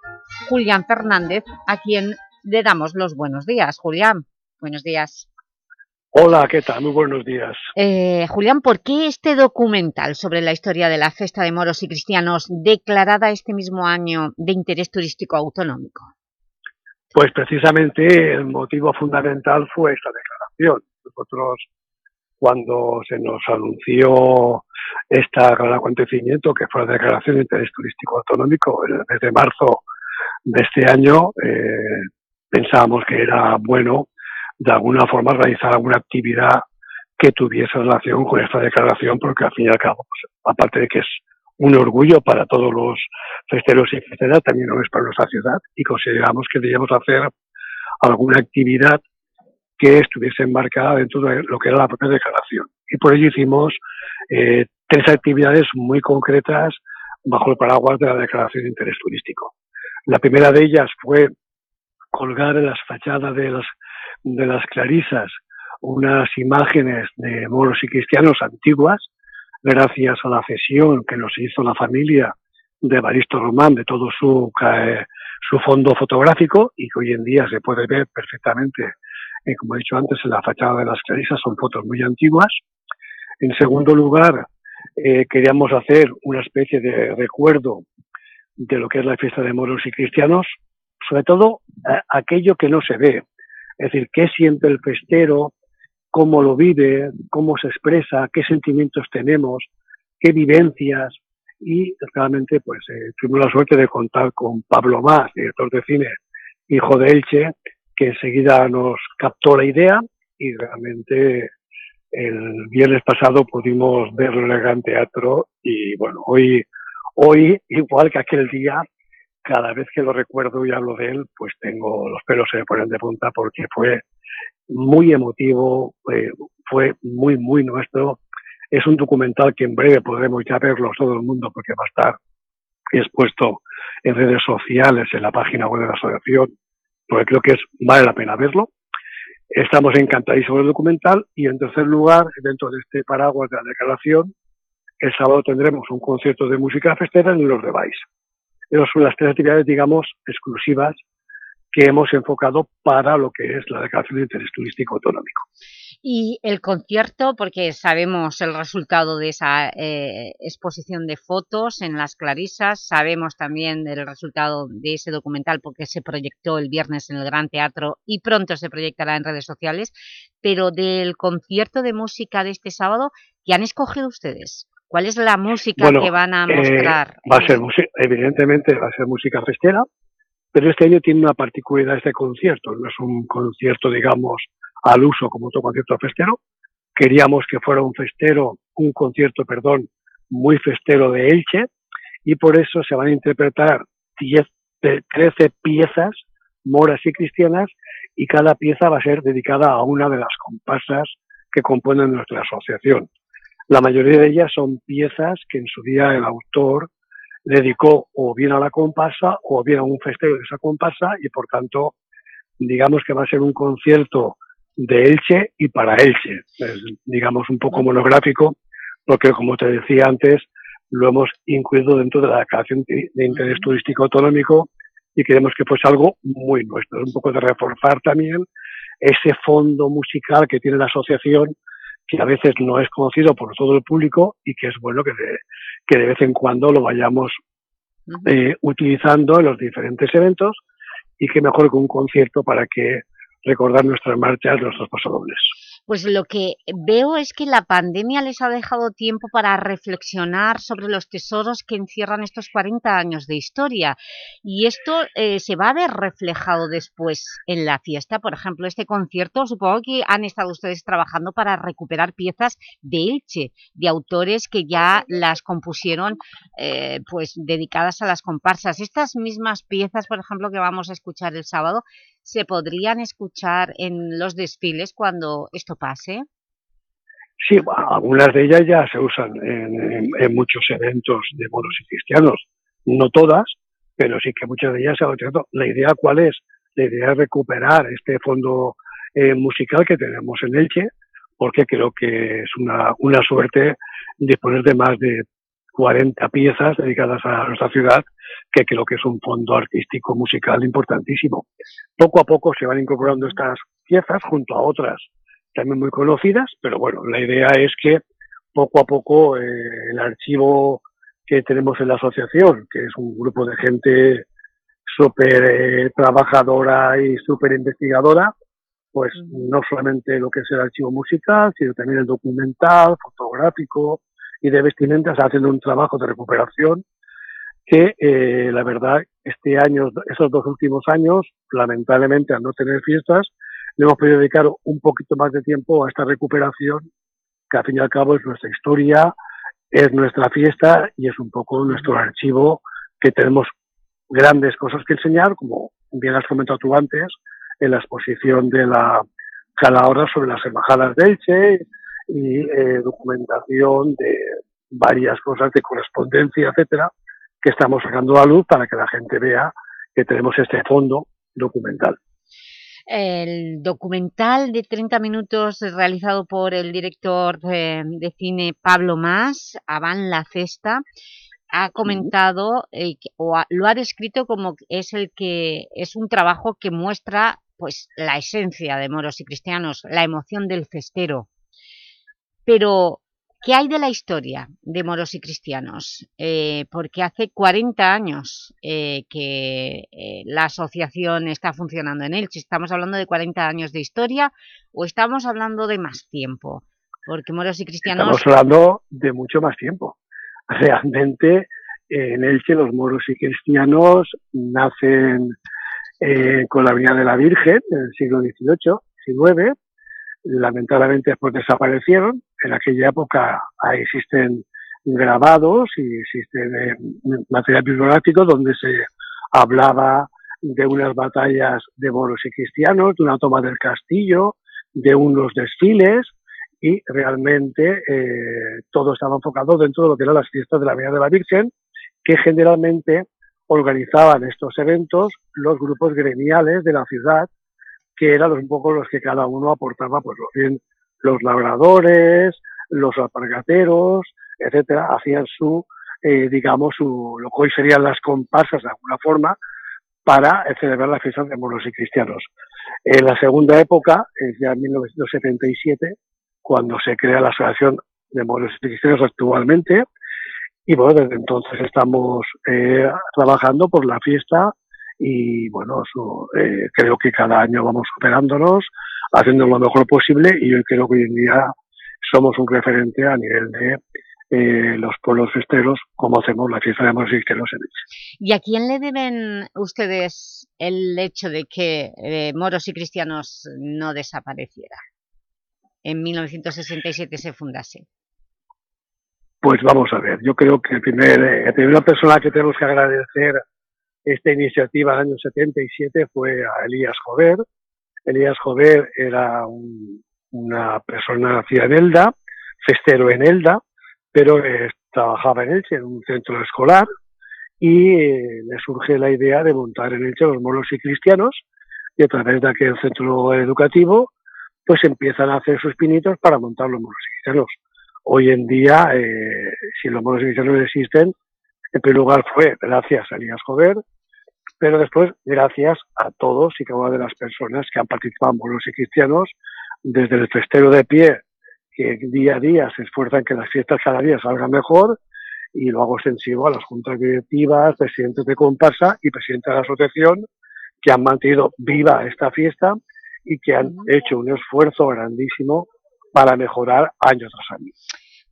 Julián Fernández, a quien le damos los buenos días. Julián, buenos días. Hola, ¿qué tal? Muy buenos días. Eh, Julián, ¿por qué este documental sobre la historia de la Festa de Moros y Cristianos declarada este mismo año de interés turístico autonómico? Pues precisamente el motivo fundamental fue esta declaración. Nosotros, cuando se nos anunció este gran acontecimiento, que fue la declaración de interés turístico autonómico en el mes de marzo de este año, eh, pensábamos que era bueno de alguna forma realizar alguna actividad que tuviese relación con esta declaración, porque al fin y al cabo, pues, aparte de que es un orgullo para todos los festeros y festeras, también lo es para nuestra ciudad y consideramos que debíamos hacer alguna actividad que estuviese enmarcada dentro de lo que era la propia declaración. Y por ello hicimos eh, tres actividades muy concretas bajo el paraguas de la declaración de interés turístico. La primera de ellas fue colgar en las fachadas de las, de las clarisas unas imágenes de moros y cristianos antiguas, gracias a la cesión que nos hizo la familia de Baristo Román de todo su, su fondo fotográfico y que hoy en día se puede ver perfectamente, eh, como he dicho antes, en la fachada de las clarisas, son fotos muy antiguas. En segundo lugar, eh, queríamos hacer una especie de recuerdo de lo que es la fiesta de moros y cristianos, sobre todo eh, aquello que no se ve, es decir, qué siente el festero, cómo lo vive, cómo se expresa, qué sentimientos tenemos, qué vivencias, y realmente pues eh, tuvimos la suerte de contar con Pablo Más, director de cine, hijo de Elche, que enseguida nos captó la idea y realmente el viernes pasado pudimos verlo en el Gran Teatro y bueno, hoy, hoy, igual que aquel día, cada vez que lo recuerdo y hablo de él, pues tengo los pelos se ponen de punta porque fue muy emotivo, fue muy, muy nuestro. Es un documental que en breve podremos ya verlo todo el mundo porque va a estar expuesto en redes sociales, en la página web de la asociación, porque creo que es, vale la pena verlo. Estamos encantadísimos del documental y en tercer lugar, dentro de este paraguas de la declaración, el sábado tendremos un concierto de música festera en los de. Esas son las tres actividades, digamos, exclusivas que hemos enfocado para lo que es la declaración de interés turístico autonómico. Y el concierto, porque sabemos el resultado de esa eh, exposición de fotos en las Clarisas, sabemos también del resultado de ese documental porque se proyectó el viernes en el Gran Teatro y pronto se proyectará en redes sociales, pero del concierto de música de este sábado, ¿qué han escogido ustedes? ¿Cuál es la música que van a eh, mostrar? va a ser, evidentemente, va a ser música festera, pero este año tiene una particularidad este concierto, no es un concierto, digamos, al uso como otro concierto festero. Queríamos que fuera un festero, un concierto, perdón, muy festero de Elche y por eso se van a interpretar 10, 13 piezas moras y cristianas y cada pieza va a ser dedicada a una de las comparsas que componen nuestra asociación. La mayoría de ellas son piezas que en su día el autor dedicó o bien a la comparsa o bien a un festejo de esa comparsa y por tanto digamos que va a ser un concierto de Elche y para Elche, digamos un poco monográfico, porque como te decía antes, lo hemos incluido dentro de la declaración de interés turístico autonómico y queremos que fuese algo muy nuestro, un poco de reforzar también ese fondo musical que tiene la asociación, que a veces no es conocido por todo el público y que es bueno que de, que de vez en cuando lo vayamos eh, utilizando en los diferentes eventos y que mejor que un concierto para que recordar nuestras marchas, nuestros pasodobles. Pues lo que veo es que la pandemia les ha dejado tiempo para reflexionar sobre los tesoros que encierran estos 40 años de historia y esto eh, se va a ver reflejado después en la fiesta. Por ejemplo, este concierto, supongo que han estado ustedes trabajando para recuperar piezas de Elche, de autores que ya las compusieron eh, pues dedicadas a las comparsas. Estas mismas piezas, por ejemplo, que vamos a escuchar el sábado, se podrían escuchar en los desfiles cuando esto pase? Sí, algunas de ellas ya se usan en, muchos eventos de moros y cristianos. No todas, pero sí que muchas de ellas se han utilizado. ¿La idea cuál es? La idea es recuperar este fondo eh, musical que tenemos en Elche, porque creo que es una, una suerte disponer de más de 40 piezas dedicadas a nuestra ciudad, que creo que es un fondo artístico musical importantísimo. Poco a poco se van incorporando estas piezas junto a otras también muy conocidas, pero bueno, la idea es que poco a poco eh, el archivo que tenemos en la asociación, que es un grupo de gente súper eh, trabajadora y súper investigadora, pues no solamente lo que es el archivo musical, sino también el documental, fotográfico y de vestimentas, haciendo un trabajo de recuperación que eh, la verdad este año, esos dos últimos años, lamentablemente al no tener fiestas, le hemos podido dedicar un poquito más de tiempo a esta recuperación, que al fin y al cabo es nuestra historia, es nuestra fiesta y es un poco nuestro archivo que tenemos grandes cosas que enseñar, como bien has comentado tú antes, en la exposición de la Calahorra sobre las embajadas de Elche y eh, documentación de varias cosas de correspondencia, etcétera, que estamos sacando a luz para que la gente vea que tenemos este fondo documental. El documental de 30 minutos realizado por el director de, de cine Pablo Más, Avan La Cesta, ha comentado eh, o ha- lo ha descrito como es el que es un trabajo que muestra pues la esencia de moros y cristianos, la emoción del festero. Pero, ¿qué hay de la historia de moros y cristianos? Eh, porque hace 40 años eh, que eh, la asociación está funcionando en Elche. ¿Estamos hablando de 40 años de historia o estamos hablando de más tiempo? Porque moros y cristianos... Estamos hablando de mucho más tiempo. Realmente eh, en Elche los moros y cristianos nacen eh, con la Avenida de la Virgen en el siglo XVIII, XIX, lamentablemente después desaparecieron. En aquella época existen grabados y existen eh, material bibliográfico donde se hablaba de unas batallas de moros y cristianos, de una toma del castillo, de unos desfiles y realmente eh, todo estaba enfocado dentro de lo que eran las fiestas de la Avenida de la Virgen, que generalmente organizaban estos eventos los grupos gremiales de la ciudad, que eran un poco los que cada uno aportaba, pues lo bien los labradores, los alpargateros, etcétera, hacían su, eh, digamos, su, lo que hoy serían las comparsas de alguna forma, para eh, celebrar las fiestas de moros y cristianos. En la segunda época, es ya en 1977, cuando se crea la Asociación de Moros y Cristianos actualmente, y bueno, desde entonces estamos eh, trabajando por la fiesta y bueno, su- eh, creo que cada año vamos superándonos, haciendo lo mejor posible y yo creo que hoy en día somos un referente a nivel de eh, los pueblos festeros, como hacemos la fiesta de y cristianos en Elche. ¿Y a quién le deben ustedes el hecho de que eh, moros y cristianos no desapareciera? En 1967 se fundase. Pues vamos a ver, yo creo que el primer, eh, la primera persona que tenemos que agradecer esta iniciativa del año 77 fue a Elías Jover. Elías Jover era un- una persona nacida en Elda, festero en Elda, pero eh, trabajaba en Elche, en un centro escolar, y eh, le surge la idea de montar en Elche los moros y cristianos, y a través de aquel centro educativo, pues empiezan a hacer sus pinitos para montar los moros y cristianos. Hoy en día, eh, si los moros y cristianos existen, en primer lugar fue gracias a Elías Jover, pero después gracias a todos y cada una de las personas que han participado moros y cristianos, desde el festero de pie, que día a día se esfuerzan que las fiestas cada día salgan mejor, y lo hago extensivo a las juntas directivas, presidentes de comparsa y presidentes de la asociación, que han mantenido viva esta fiesta y que han hecho un esfuerzo grandísimo para mejorar año tras año.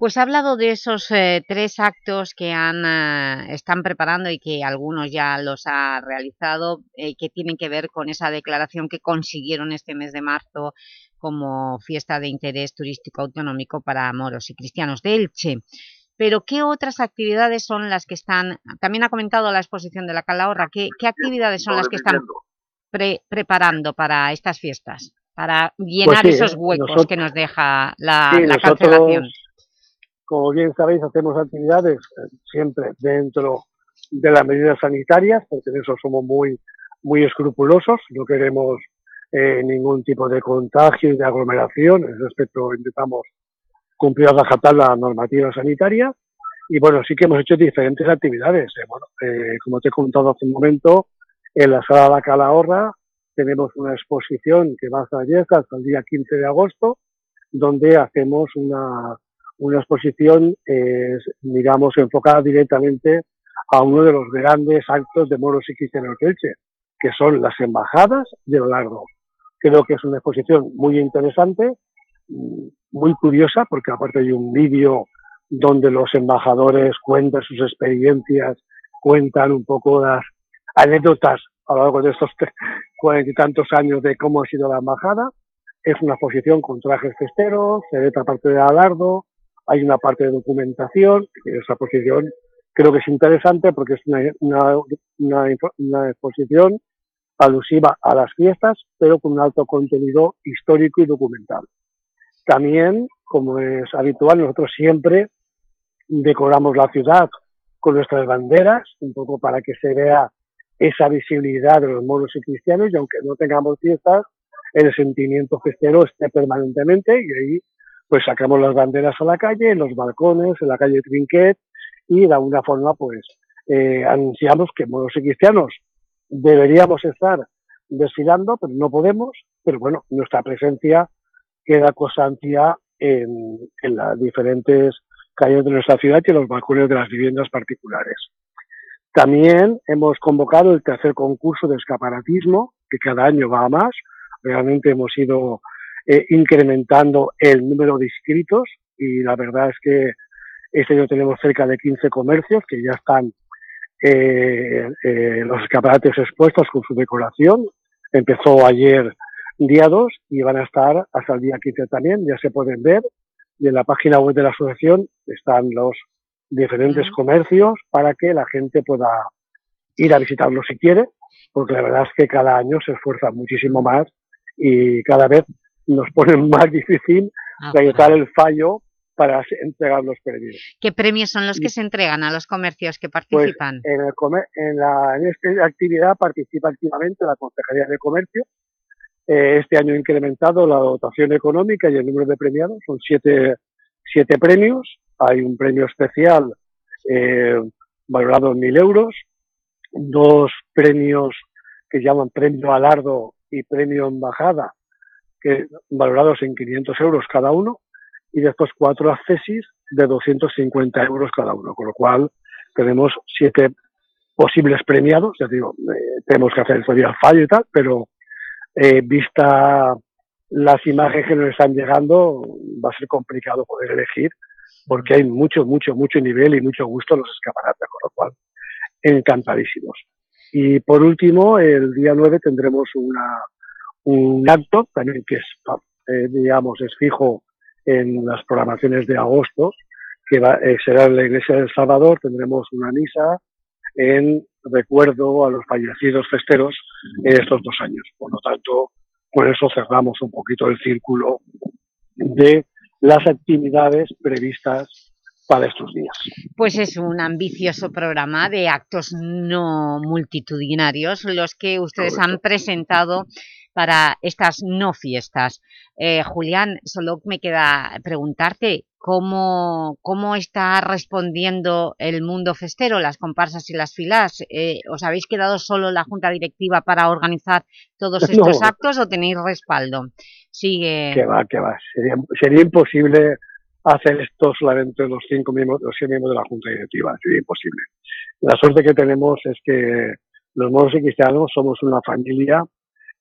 Pues ha hablado de esos eh, tres actos que han, eh, están preparando y que algunos ya los ha realizado, eh, que tienen que ver con esa declaración que consiguieron este mes de marzo como fiesta de interés turístico autonómico para moros y cristianos de Elche. Pero, ¿qué otras actividades son las que están...? También ha comentado la exposición de la Calahorra. ¿Qué, qué actividades son las que están pre- preparando para estas fiestas? Para llenar Pues sí, esos huecos nosotros- que nos deja la, Sí, la nosotros, cancelación. Como bien sabéis, hacemos actividades eh, siempre dentro de las medidas sanitarias, porque en eso somos muy, muy escrupulosos, no queremos eh, ningún tipo de contagio y de aglomeración, en ese aspecto intentamos cumplir a rajatabla la normativa sanitaria, y bueno, sí que hemos hecho diferentes actividades. eh, bueno, eh, como te he contado hace un momento, en la sala de la Calahorra tenemos una exposición que va hasta ayer, hasta el día 15 de agosto, donde hacemos una, una exposición, eh, digamos, enfocada directamente a uno de los grandes actos de moros y cristianos de Elche, que son las embajadas de Olardo. Creo que es una exposición muy interesante, muy curiosa, porque aparte hay un vídeo donde los embajadores cuentan sus experiencias, cuentan un poco las anécdotas a lo largo de estos cuarenta y tantos años de cómo ha sido la embajada. Es una exposición con trajes festeros, se ve otra parte de alardo, hay una parte de documentación, esa exposición creo que es interesante porque es una, una, una, una exposición alusiva a las fiestas, pero con un alto contenido histórico y documental. También, como es habitual, nosotros siempre decoramos la ciudad con nuestras banderas, un poco para que se vea esa visibilidad de los moros y cristianos y aunque no tengamos fiestas, el sentimiento festero esté permanentemente y ahí pues sacamos las banderas a la calle, en los balcones, en la calle Trinquet y de alguna forma pues eh, anunciamos que moros y cristianos deberíamos estar desfilando, pero no podemos, pero bueno, nuestra presencia queda constancia en, las diferentes calles de nuestra ciudad y en los balcones de las viviendas particulares. También hemos convocado el tercer concurso de escaparatismo, que cada año va a más. Realmente hemos ido eh, incrementando el número de inscritos y la verdad es que este año tenemos cerca de 15 comercios que ya están eh, eh, los escaparates expuestos con su decoración. Empezó ayer día 2 y van a estar hasta el día 15 también, ya se pueden ver. Y en la página web de la asociación están los diferentes comercios para que la gente pueda ir a visitarlos si quiere, porque la verdad es que cada año se esfuerza muchísimo más y cada vez nos ponen más difícil Ah, realizar el fallo para entregar los premios. ¿Qué premios son los que se entregan a los comercios que Pues participan? en, el comer- en, la, en esta actividad participa activamente la Consejería de Comercio. Eh, este año ha incrementado la dotación económica y el número de premiados. Son siete, siete premios. Hay un premio especial eh, valorado en mil euros, dos premios que llaman premio Alardo y premio Embajada, que valorados en 500 euros cada uno, y después cuatro accesis de 250 euros cada uno, con lo cual tenemos siete posibles premiados, ya digo, eh, tenemos que hacer todavía el fallo y tal, pero eh, vista las imágenes que nos están llegando, va a ser complicado poder elegir, porque hay mucho, mucho, mucho nivel y mucho gusto en los escaparates, con lo cual, encantadísimos. Y por último, el día 9 tendremos una, un acto también que es, eh, digamos, es fijo en las programaciones de agosto, que va, eh, será en la Iglesia del Salvador, tendremos una misa en recuerdo a los fallecidos festeros en estos dos años. Por lo tanto, por eso cerramos un poquito el círculo de las actividades previstas para estos días. Pues es un ambicioso programa de actos no multitudinarios los que ustedes han presentado para estas no fiestas. Eh, Julián, solo me queda preguntarte cómo, cómo está respondiendo el mundo festero, las comparsas y las filas. Eh, ¿Os habéis quedado solo la Junta Directiva para organizar todos estos No. actos o tenéis respaldo? Sigue... Que va, que va. Sería, sería imposible hacer esto solamente los cinco miembros, los seis miembros de la Junta Directiva. Sería imposible. La suerte que tenemos es que los moros y cristianos somos una familia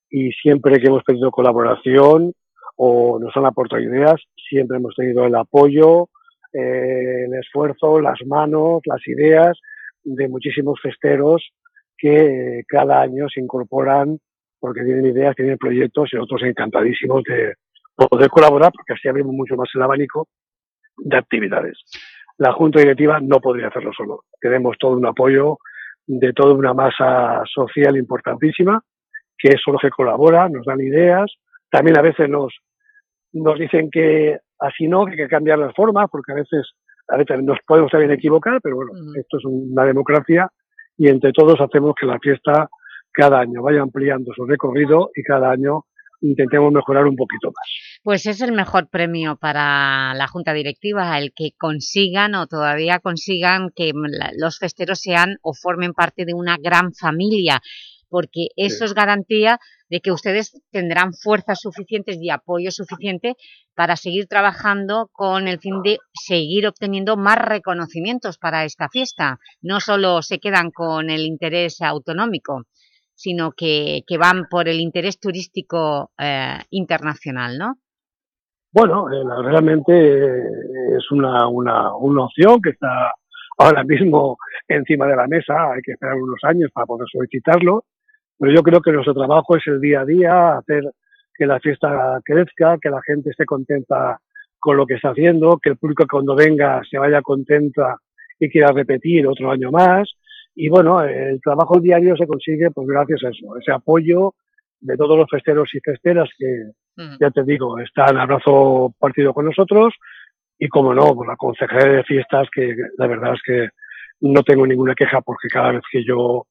y siempre que hemos pedido colaboración o nos han aportado ideas, siempre hemos tenido el apoyo, eh, el esfuerzo, las manos, las ideas de muchísimos festeros que eh, cada año se incorporan porque tienen ideas, tienen proyectos y nosotros encantadísimos de poder colaborar porque así abrimos mucho más el abanico de actividades. La Junta Directiva no podría hacerlo solo. Tenemos todo un apoyo de toda una masa social importantísima que son los que colaboran, nos dan ideas, también a veces nos, nos dicen que así no, que hay que cambiar las formas, porque a veces, a veces nos podemos también equivocar, pero bueno, esto es una democracia y entre todos hacemos que la fiesta cada año vaya ampliando su recorrido y cada año intentemos mejorar un poquito más. Pues es el mejor premio para la Junta Directiva, el que consigan o todavía consigan que los festeros sean o formen parte de una gran familia, porque eso es garantía de que ustedes tendrán fuerzas suficientes y apoyo suficiente para seguir trabajando con el fin de seguir obteniendo más reconocimientos para esta fiesta. No solo se quedan con el interés autonómico, sino que, que van por el interés turístico eh, internacional, ¿no? Bueno, eh, realmente eh, es una, una, una opción que está ahora mismo encima de la mesa, hay que esperar unos años para poder solicitarlo Pero yo creo que nuestro trabajo es el día a día, hacer que la fiesta crezca, que la gente esté contenta con lo que está haciendo, que el público cuando venga se vaya contenta y quiera repetir otro año más. Y bueno, el trabajo diario se consigue pues gracias a eso, ese apoyo de todos los festeros y festeras que, ya te digo, están a brazo partido con nosotros y como no, con la consejería de fiestas que la verdad es que no tengo ninguna queja porque cada vez que yo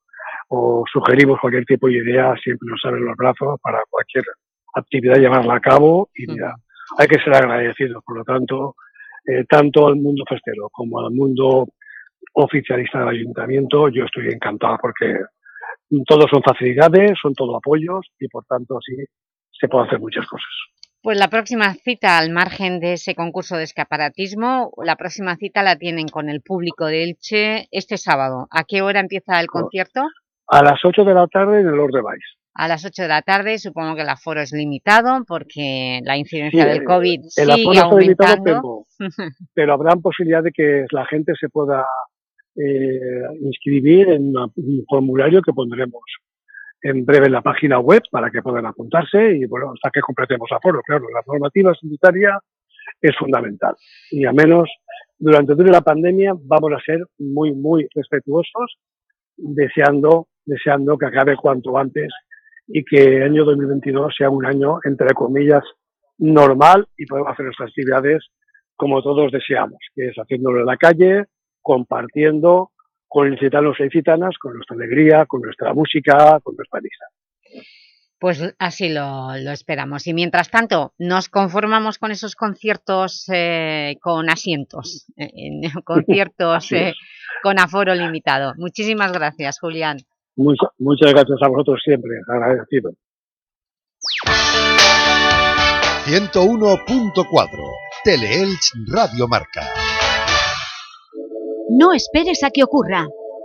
o sugerimos cualquier tipo de idea siempre nos abren los brazos para cualquier actividad llevarla a cabo y mira, hay que ser agradecidos. Por lo tanto, eh, tanto al mundo festero como al mundo oficialista del ayuntamiento, yo estoy encantado porque todos son facilidades, son todo apoyos y por tanto así se pueden hacer muchas cosas. Pues la próxima cita, al margen de ese concurso de escaparatismo, la próxima cita la tienen con el público de Elche este sábado. ¿A qué hora empieza el concierto? A las 8 de la tarde en el Lord de Vais. A las 8 de la tarde, supongo que el aforo es limitado porque la incidencia del COVID el sigue aforo está aumentando. limitado, pero, pero habrá posibilidad de que la gente se pueda eh, inscribir en un formulario que pondremos en breve en la página web para que puedan apuntarse y bueno, hasta que completemos aforo. Claro, la normativa sanitaria es fundamental y a menos durante toda la pandemia vamos a ser muy, muy respetuosos deseando, deseando que acabe cuanto antes y que el año 2022 sea un año, entre comillas, normal y podemos hacer nuestras actividades como todos deseamos, que es haciéndolo en la calle, compartiendo con los gitanos y gitanas, con nuestra alegría, con nuestra música, con nuestra risa. Pues así lo, lo esperamos. Y mientras tanto, nos conformamos con esos conciertos eh, con asientos, eh, conciertos eh, con aforo limitado. Muchísimas gracias, Julián. Mucha- muchas gracias a vosotros siempre, agradecido. 101.4 Teleelch Radio Marca. No esperes a que ocurra.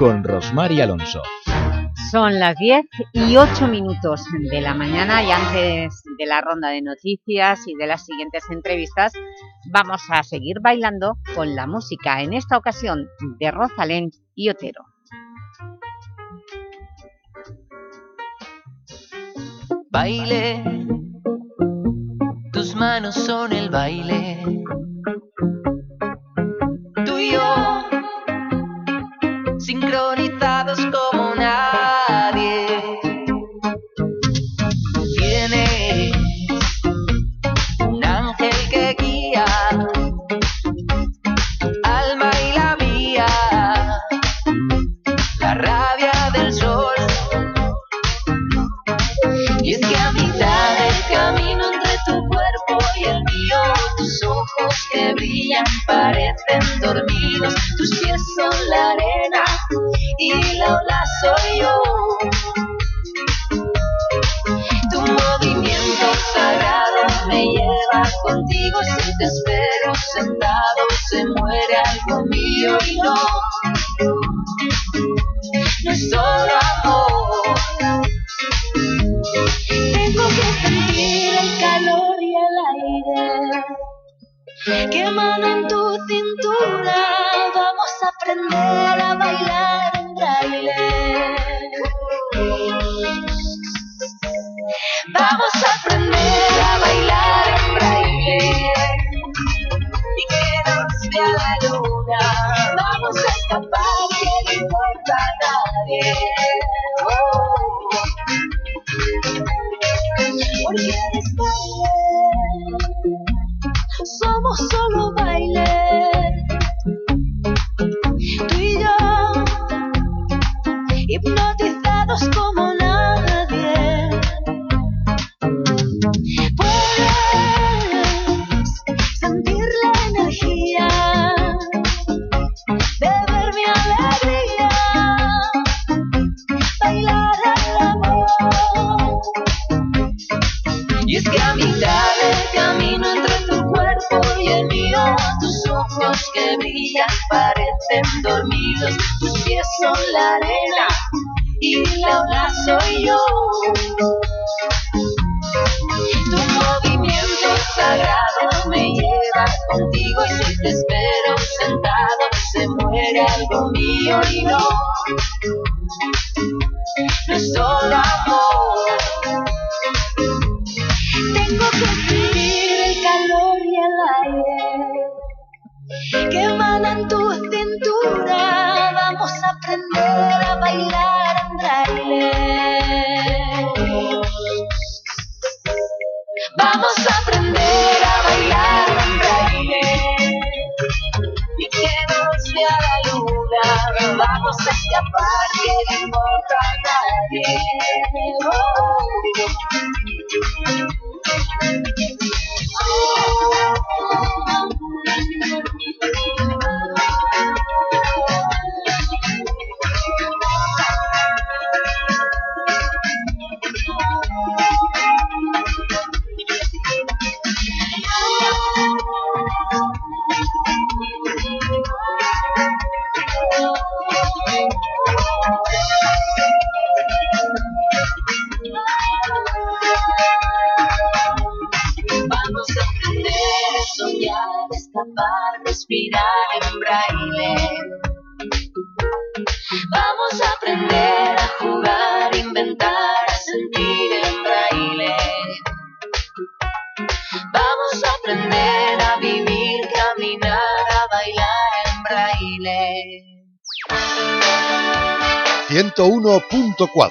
con Rosmar y Alonso. Son las 10 y 8 minutos de la mañana y antes de la ronda de noticias y de las siguientes entrevistas vamos a seguir bailando con la música, en esta ocasión de Rosalén y Otero. Baile, tus manos son el baile. Tú y yo, sincronizados como y la ola soy yo. Tu movimiento sagrado me lleva contigo, si te espero sentado se muere algo mío y no la arena y la ola soy yo. Tu movimiento sagrado me lleva contigo y si te espero sentado se muere algo mío y no. No es solo amor. Tengo que sentir el calor y el aire que emanan tu cintura. Vamos a aprender a bailar en braille. Vamos a aprender a bailar en braille y que nos vea la luna. Vamos a escapar que no importa a nadie. Vamos 101.4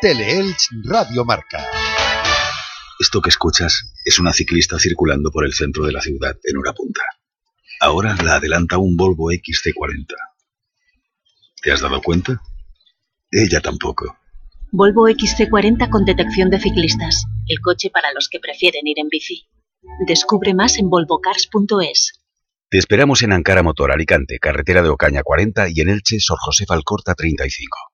Teleelch Radio Marca. Esto que escuchas es una ciclista circulando por el centro de la ciudad en hora punta. Ahora la adelanta un Volvo XC40. ¿Te has dado cuenta? Ella tampoco. Volvo XC40 con detección de ciclistas. El coche para los que prefieren ir en bici. Descubre más en volvocars.es. Te esperamos en Ankara Motor Alicante, carretera de Ocaña 40 y en Elche, Sor José Alcorta 35.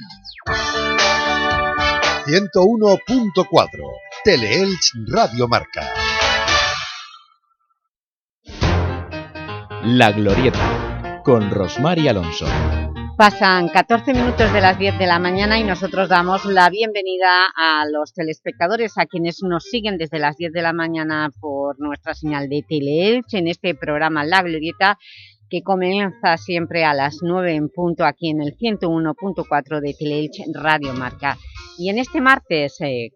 101.4 Teleelch Radio Marca. La Glorieta, con Rosmar y Alonso. Pasan 14 minutos de las 10 de la mañana y nosotros damos la bienvenida a los telespectadores, a quienes nos siguen desde las 10 de la mañana por nuestra señal de Teleelch en este programa La Glorieta que comienza siempre a las 9 en punto aquí en el 101.4 de Teleelch Radio Marca. Y en este martes eh,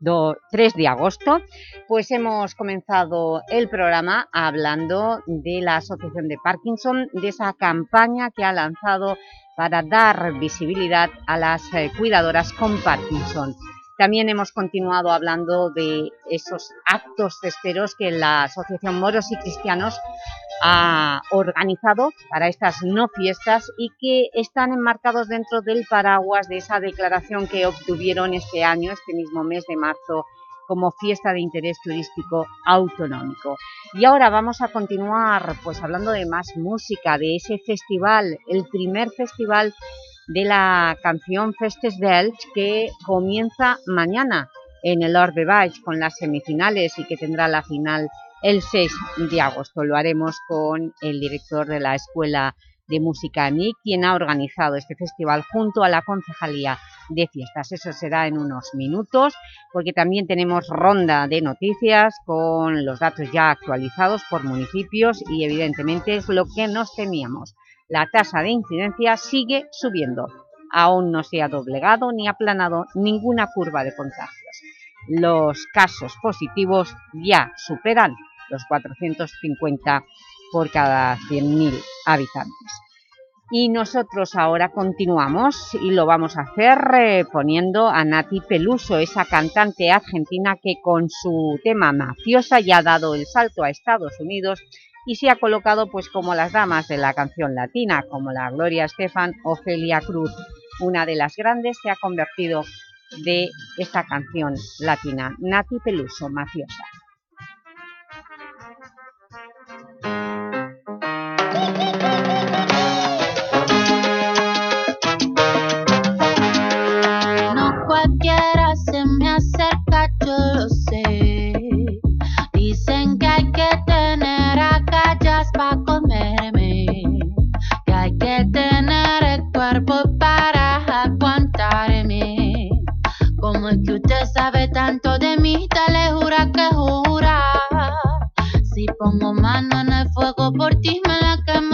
do- 3 de agosto, pues hemos comenzado el programa hablando de la Asociación de Parkinson, de esa campaña que ha lanzado para dar visibilidad a las eh, cuidadoras con Parkinson. También hemos continuado hablando de esos actos festeros que la Asociación Moros y Cristianos ha organizado para estas no fiestas y que están enmarcados dentro del paraguas de esa declaración que obtuvieron este año, este mismo mes de marzo, como fiesta de interés turístico autonómico. Y ahora vamos a continuar pues hablando de más música, de ese festival, el primer festival de la canción Festes d'Elx que comienza mañana en el Orbe Baix con las semifinales y que tendrá la final el 6 de agosto. Lo haremos con el director de la Escuela de Música ANIC, quien ha organizado este festival junto a la Concejalía de Fiestas. Eso será en unos minutos, porque también tenemos ronda de noticias con los datos ya actualizados por municipios y evidentemente es lo que nos temíamos. La tasa de incidencia sigue subiendo. Aún no se ha doblegado ni aplanado ninguna curva de contagios. Los casos positivos ya superan los 450 por cada 100.000 habitantes. Y nosotros ahora continuamos y lo vamos a hacer eh, poniendo a Nati Peluso, esa cantante argentina que con su tema Mafiosa ya ha dado el salto a Estados Unidos y se ha colocado pues como las damas de la canción latina, como la Gloria Estefan o Cruz. Una de las grandes se ha convertido de esta canción latina, Nati Peluso, Mafiosa. sabe tanto de mí, te le jura que jura. Si pongo mano en el fuego por ti, me la quema.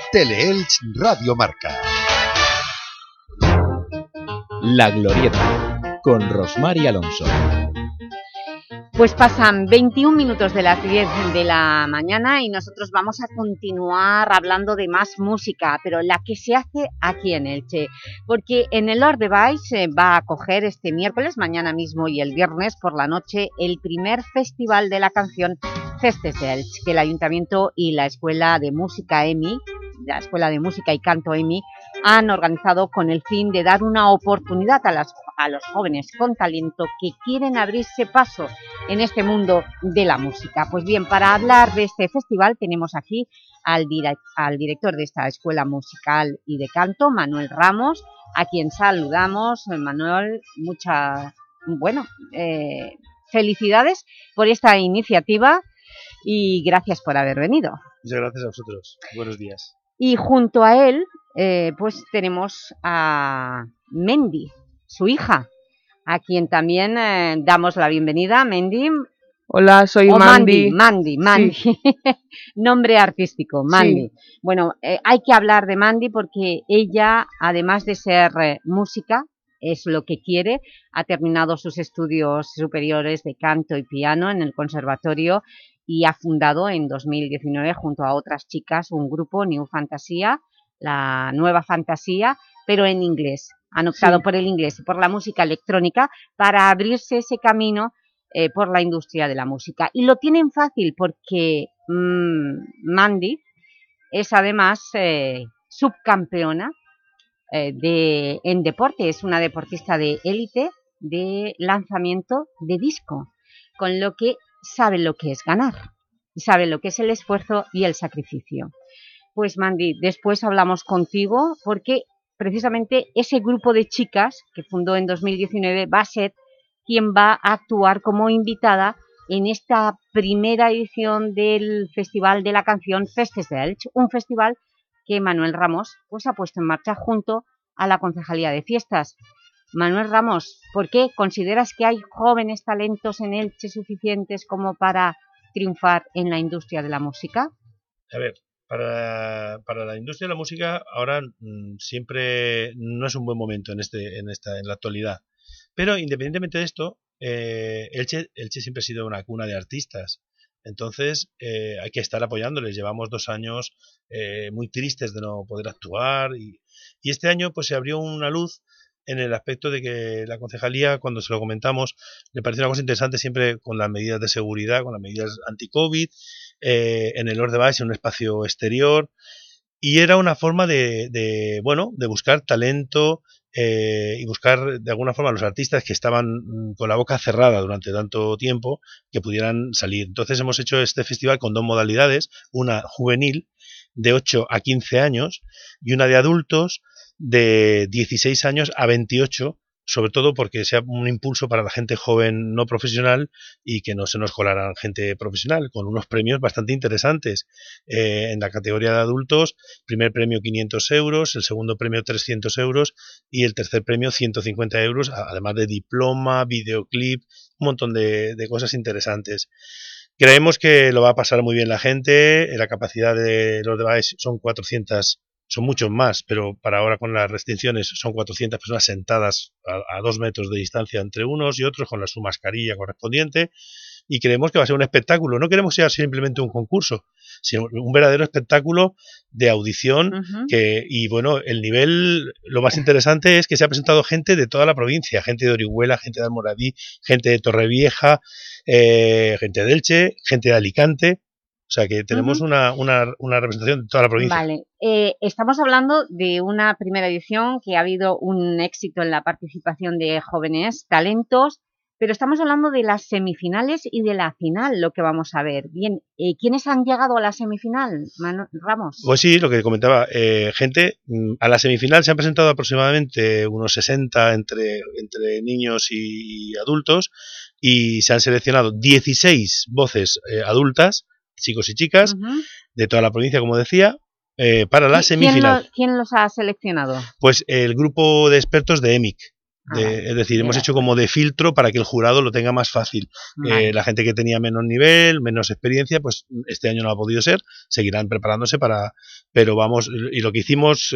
Teleelch Radio Marca. La Glorieta, con Rosmar y Alonso. Pues pasan 21 minutos de las 10 de la mañana y nosotros vamos a continuar hablando de más música, pero la que se hace aquí en Elche, porque en el Lord Device se va a acoger este miércoles, mañana mismo y el viernes por la noche el primer festival de la canción Festes de Elche, que el Ayuntamiento y la Escuela de Música EMI, la Escuela de Música y Canto EMI, han organizado con el fin de dar una oportunidad a, las, a los jóvenes con talento que quieren abrirse paso en este mundo de la música. Pues bien, para hablar de este festival tenemos aquí al, al director de esta Escuela Musical y de Canto, Manuel Ramos, a quien saludamos. Manuel, muchas, bueno, eh, felicidades por esta iniciativa y gracias por haber venido. Muchas gracias a vosotros. Buenos días. Y junto a él, eh, pues tenemos a Mendy, su hija, a quien también eh, damos la bienvenida. Mendy. Hola, soy o Mandy. Mandy, Mandy, Sí. Nombre artístico, Mandy. Sí. Bueno, eh, hay que hablar de Mandy porque ella, además de ser eh, música, es lo que quiere, ha terminado sus estudios superiores de canto y piano en el conservatorio y ha fundado en 2019 junto a otras chicas un grupo, New Fantasía, la nueva fantasía, pero en inglés. Han optado Sí. por el inglés y por la música electrónica para abrirse ese camino eh, por la industria de la música. Y lo tienen fácil porque mm, Mandy es además eh, subcampeona eh, de, en deporte, es una deportista de élite de lanzamiento de disco, con lo que sabe lo que es ganar, sabe lo que es el esfuerzo y el sacrificio. Pues Mandy, después hablamos contigo porque precisamente ese grupo de chicas que fundó en 2019 va a ser quien va a actuar como invitada en esta primera edición del Festival de la Canción Festes de Elche, un festival que Manuel Ramos pues, ha puesto en marcha junto a la Concejalía de Fiestas. Manuel Ramos, ¿por qué consideras que hay jóvenes talentos en Elche suficientes como para triunfar en la industria de la música? A ver, para, para la industria de la música ahora mm, siempre no es un buen momento en, este, en, esta, en la actualidad. Pero independientemente de esto, eh, Elche, Elche siempre ha sido una cuna de artistas. Entonces eh, hay que estar apoyándoles. Llevamos dos años eh, muy tristes de no poder actuar y, y este año pues se abrió una luz en el aspecto de que la concejalía, cuando se lo comentamos, le pareció una cosa interesante siempre con las medidas de seguridad, con las medidas anti-COVID, eh, en el Lord Device, en un espacio exterior, y era una forma de, bueno, de buscar talento eh, y buscar de alguna forma los artistas que estaban mm, con la boca cerrada durante tanto tiempo que pudieran salir. Entonces hemos hecho este festival con dos modalidades, una juvenil de 8 a 15 años y una de adultos de 16 años a 28, sobre todo porque sea un impulso para la gente joven no profesional y que no se nos colaran gente profesional, con unos premios bastante interesantes. Eh, en la categoría de adultos, primer premio 500 euros, el segundo premio 300 euros y el tercer premio 150 euros, además de diploma, videoclip, un montón de, de cosas interesantes. Creemos que lo va a pasar muy bien la gente, eh, la capacidad de los devices son 400 son muchos más, pero para ahora con las restricciones son 400 personas sentadas a, a dos metros de distancia entre unos y otros con la su mascarilla correspondiente. y creemos que va a ser un espectáculo. No queremos que sea simplemente un concurso, sino un verdadero espectáculo de audición que, y bueno, el nivel, lo más interesante es que se ha presentado gente de toda la provincia, gente de Orihuela, gente de Almoradí, gente de Torrevieja, eh, gente de Elche, gente de Alicante, o sea que tenemos una, una, una, representación de toda la provincia. Vale, eh, estamos hablando de una primera edición que ha habido un éxito en la participación de jóvenes talentos, pero estamos hablando de las semifinales y de la final, lo que vamos a ver. Bien, eh, ¿quiénes han llegado a la semifinal, Ramos? Pues sí, lo que comentaba, eh, gente, mm, a la semifinal se han presentado aproximadamente unos 60 entre, entre niños y adultos y se han seleccionado 16 voces adultas chicos y chicas de toda la provincia, como decía, eh, para la semifinal. ¿quién, los ha seleccionado? Pues el grupo de expertos de EMIC, Ah, es decir, hemos hecho como de filtro para que el jurado lo tenga más fácil. Eh, la gente que tenía menos nivel, menos experiencia, pues este año no ha podido ser, seguirán preparándose para... Pero vamos, y lo que hicimos...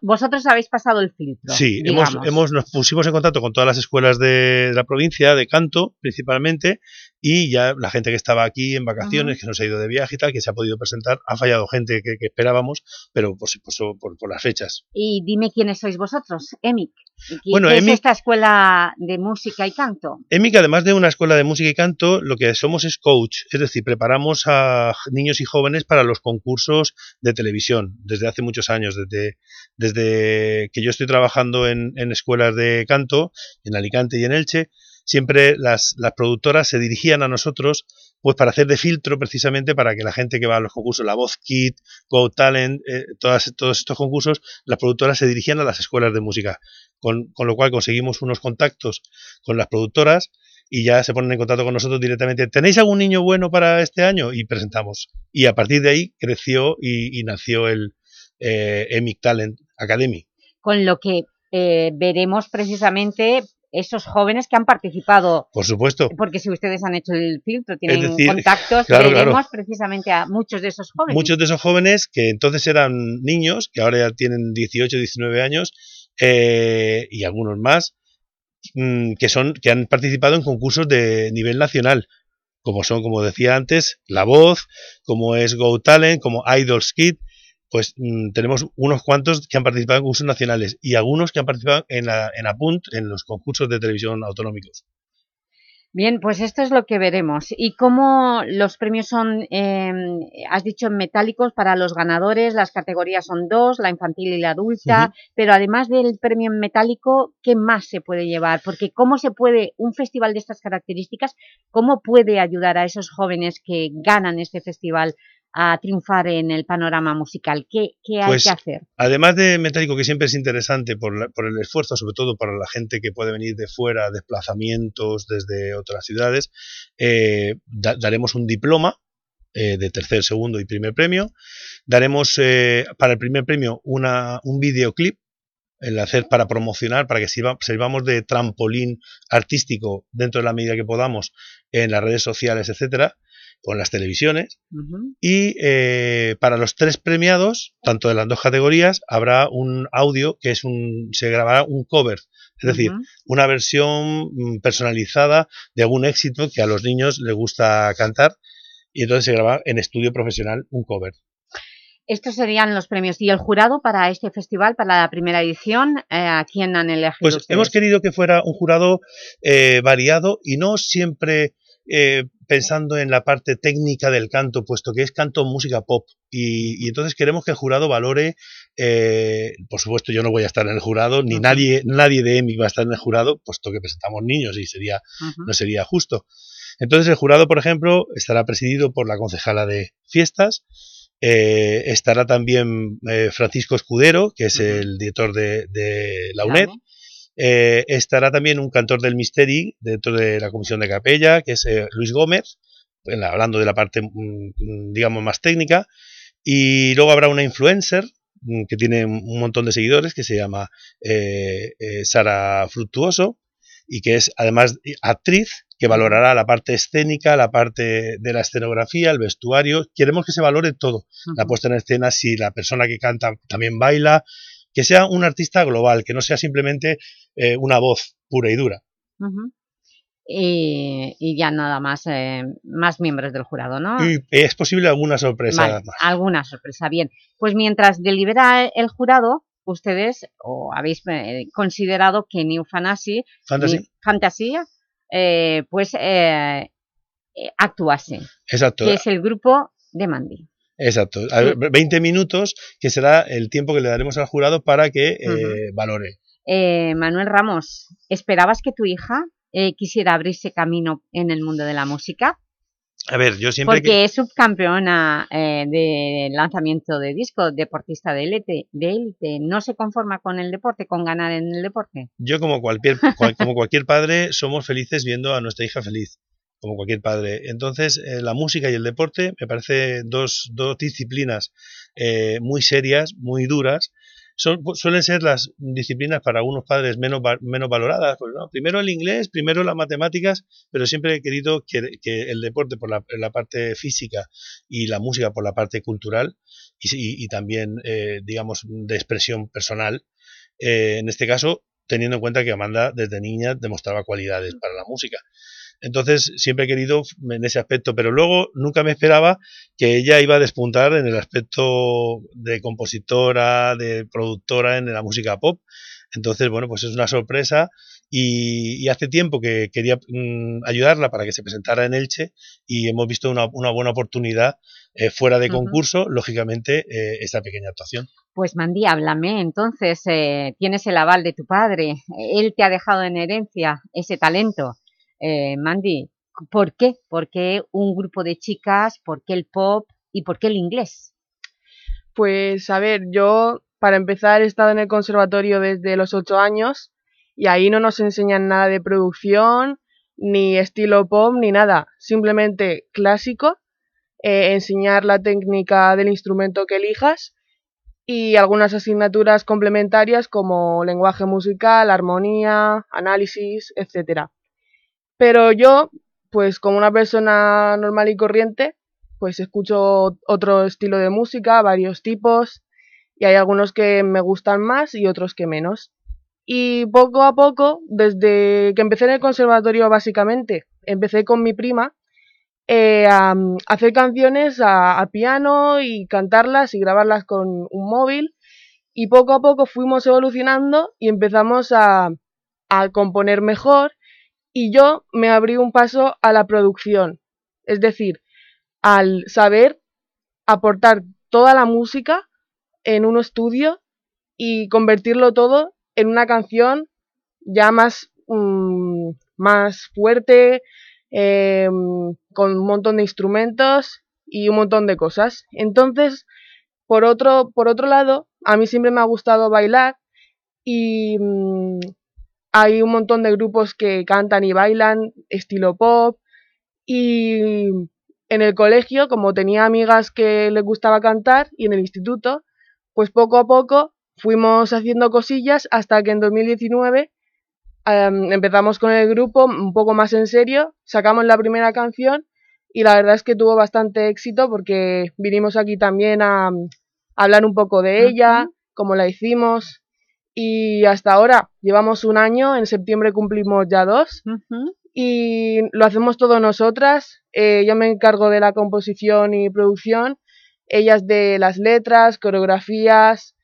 Vosotros habéis pasado el filtro. Sí, hemos, hemos, nos pusimos en contacto con todas las escuelas de, la provincia, de canto principalmente, y ya la gente que estaba aquí en vacaciones, que nos ha ido de viaje y tal, que se ha podido presentar, ha fallado gente que, esperábamos, pero por, por, por, las fechas. Y dime quiénes sois vosotros, EMIC. Bueno, ¿Qué es esta escuela de música y canto? EMIC, además de una escuela de música y canto, lo que somos es coach, es decir, preparamos a niños y jóvenes para los concursos de televisión desde hace muchos años, desde, desde que yo estoy trabajando en, en escuelas de canto, en Alicante y en Elche, siempre las, las productoras se dirigían a nosotros pues para hacer de filtro precisamente para que la gente que va a los concursos, la Voz Kit, Go Talent, eh, todas, todos estos concursos, las productoras se dirigían a las escuelas de música, con, con, lo cual conseguimos unos contactos con las productoras y ya se ponen en contacto con nosotros directamente. ¿Tenéis algún niño bueno para este año? Y presentamos. Y a partir de ahí creció y, nació el eh, Talent Academy. Con lo que eh, veremos precisamente esos jóvenes que han participado. Por supuesto. Porque si ustedes han hecho el filtro, tienen contactos, veremos precisamente a muchos de esos jóvenes. Muchos de esos jóvenes que entonces eran niños, que ahora ya tienen 18, 19 años, eh, y algunos más, mm, que, son, que han participado en concursos de nivel nacional, como son, como decía antes, La Voz, como es Go Talent, como Idols Kid, pues mm, tenemos unos cuantos que han participado en concursos nacionales y algunos que han participado en, la, en Apunt, en los concursos de televisión autonómicos. Bien, pues esto es lo que veremos. ¿Y cómo los premios son, em, has dicho, metálicos para los ganadores? Las categorías son dos, la infantil y la adulta, pero además del premio en metálico, ¿qué más se puede llevar? Porque ¿cómo se puede, un festival de estas características, cómo puede ayudar a esos jóvenes que ganan este festival a triunfar en el panorama musical? ¿Qué, hay pues, que hacer? Además de Metálico, que siempre es interesante por, por, el esfuerzo, sobre todo para la gente que puede venir de fuera, desplazamientos desde otras ciudades, eh, daremos un diploma eh, de tercer, segundo y primer premio. Daremos eh, para el primer premio una, un videoclip el hacer para promocionar, para que sirvamos de trampolín artístico dentro de la medida que podamos en las redes sociales, etcétera con las televisiones. Y eh, para los tres premiados, tanto de las dos categorías, habrá un audio que es un, se grabará un cover, es decir, una versión mm, personalizada de algún éxito que a los niños les gusta cantar y entonces se graba en estudio profesional un cover. Estos serían los premios. ¿Y el jurado para este festival, para la primera edición, eh, a quién han elegido Pues hemos querido que fuera un jurado eh, variado y no siempre eh, pensando en la parte técnica del canto, puesto que es canto música pop. Y, entonces queremos que el jurado valore, eh, por supuesto yo no voy a estar en el jurado, ni nadie, nadie de EMI va a estar en el jurado, puesto que presentamos niños y sería, no sería justo. Entonces el jurado, por ejemplo, estará presidido por la concejala de fiestas, eh, estará también Francisco Escudero, que es el director de, la UNED, eh, estará también un cantor del Misteri dentro de la comisión de capella, que es eh, Luis Gómez, hablando de la parte, mm, mm, digamos, más técnica. Y luego habrá una influencer mm, que tiene un montón de seguidores, que se llama eh, Sara Fructuoso, y que es además actriz, que valorará la parte escénica, la parte de la escenografía, el vestuario. Queremos que se valore todo. La puesta en escena, si la persona que canta también baila, que sea un artista global, que no sea simplemente eh, una voz pura y dura. y, y ya nada más, eh, más miembros del jurado, ¿no? Y es posible alguna sorpresa Vale, más. alguna sorpresa, bien. Pues mientras delibera el jurado, ustedes o habéis eh, considerado que New Fantasy, Fantasy. Eh, pues actuase, Exacto. que es el grupo de Mandy. Exacto. Ver, 20 minutos, que será el tiempo que le daremos al jurado para que eh, valore. Eh, Manuel Ramos, ¿esperabas que tu hija eh, quisiera abrirse camino en el mundo de la música? A ver, yo siempre Porque que... es subcampeona eh, de lanzamiento de discos, deportista de élite, de élite. ¿No se conforma con el deporte, con ganar en el deporte? Yo como cualquier, cual- como cualquier padre somos felices viendo a nuestra hija feliz, como cualquier padre. Entonces eh, la música y el deporte me parece dos, dos disciplinas eh, muy serias, muy duras. Son- pu- suelen ser las disciplinas para algunos padres menos, menos valoradas. Pues, ¿no? Primero el inglés, primero las matemáticas, pero siempre he querido que, que el deporte por la, la parte física y la música por la parte cultural y, y- y también, eh, digamos, de expresión personal, en este caso, teniendo en cuenta que Amanda desde niña demostraba cualidades para la música. Entonces, siempre he querido en ese aspecto, pero luego nunca me esperaba que ella iba a despuntar en el aspecto de compositora, de productora en la música pop. Entonces, bueno, pues es una sorpresa y, y hace tiempo que quería mm, ayudarla para que se presentara en Elche y hemos visto una, una buena oportunidad eh, fuera de concurso, lógicamente, eh, esta pequeña actuación. Pues Mandy, háblame, entonces, eh, tienes el aval de tu padre, él te ha dejado en herencia ese talento. Eh, Mandy, ¿por qué? ¿Por qué un grupo de chicas? ¿Por qué el pop? ¿Y por qué el inglés? Pues a ver, yo para empezar he estado en el conservatorio desde los ocho años y ahí no nos enseñan nada de producción, ni estilo pop, ni nada. Simplemente clásico, eh, enseñar la técnica del instrumento que elijas y algunas asignaturas complementarias como lenguaje musical, armonía, análisis, etcétera. Pero yo, pues como una persona normal y corriente, pues escucho otro estilo de música, varios tipos, y hay algunos que me gustan más y otros que menos. Y poco a poco, desde que empecé en el conservatorio básicamente, empecé con mi prima eh, a mm, hacer canciones a, a piano y cantarlas y grabarlas con un móvil. Y poco a poco fuimos evolucionando y empezamos a, a componer mejor. Y yo me abrí un paso a la producción. Es decir, al saber aportar toda la música en un estudio y convertirlo todo en una canción ya más, mm, más fuerte, eh, con un montón de instrumentos y un montón de cosas. Entonces, por otro, por otro lado, a mí siempre me ha gustado bailar y mm, hay un montón de grupos que cantan y bailan estilo pop y en el colegio, como tenía amigas que les gustaba cantar y en el instituto, pues poco a poco fuimos haciendo cosillas hasta que en 2019 em, empezamos con el grupo un poco más en serio, sacamos la primera canción y la verdad es que tuvo bastante éxito porque vinimos aquí también a, a hablar un poco de ella, cómo la hicimos y hasta ahora llevamos un año, en septiembre cumplimos ya dos y lo hacemos todo nosotras. eh, yo me encargo de la composición y producción, ellas de las letras, coreografías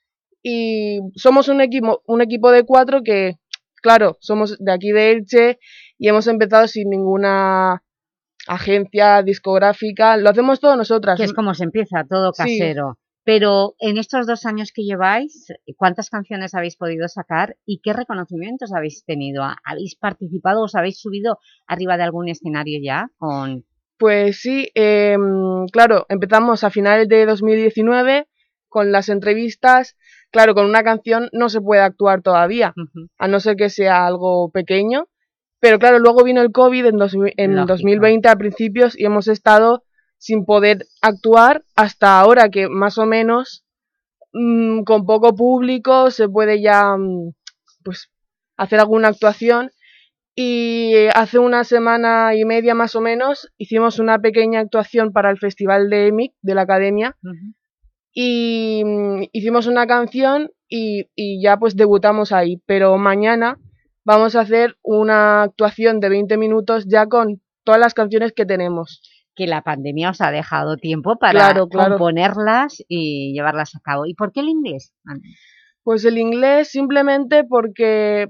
y somos un equipo, un equipo de cuatro que, claro, somos de aquí de Elche y hemos empezado sin ninguna agencia discográfica, lo hacemos todo nosotras. Que es como se empieza, todo Sí. Pero en estos dos años que lleváis, ¿cuántas canciones habéis podido sacar y qué reconocimientos habéis tenido? ¿Habéis participado o os habéis subido arriba de algún escenario ya? con Pues sí, em, claro, empezamos a finales de 2019 con las entrevistas. Claro, con una canción no se puede actuar todavía, a no ser que sea algo pequeño. Pero claro, luego vino el COVID en, dos- en Lógico. 2020 a principios y hemos estado sin poder actuar hasta ahora que más o menos mm, con poco público se puede ya mm, pues hacer alguna actuación. Y hace una semana y media más o menos hicimos una pequeña actuación para el festival de EMIC de la academia y mm, hicimos una canción y, y ya pues debutamos ahí. Pero mañana vamos a hacer una actuación de 20 minutos ya con todas las canciones que tenemos. Que la pandemia os ha dejado tiempo para Claro, claro. componerlas y llevarlas a cabo. ¿Y por qué el inglés? Pues el inglés simplemente porque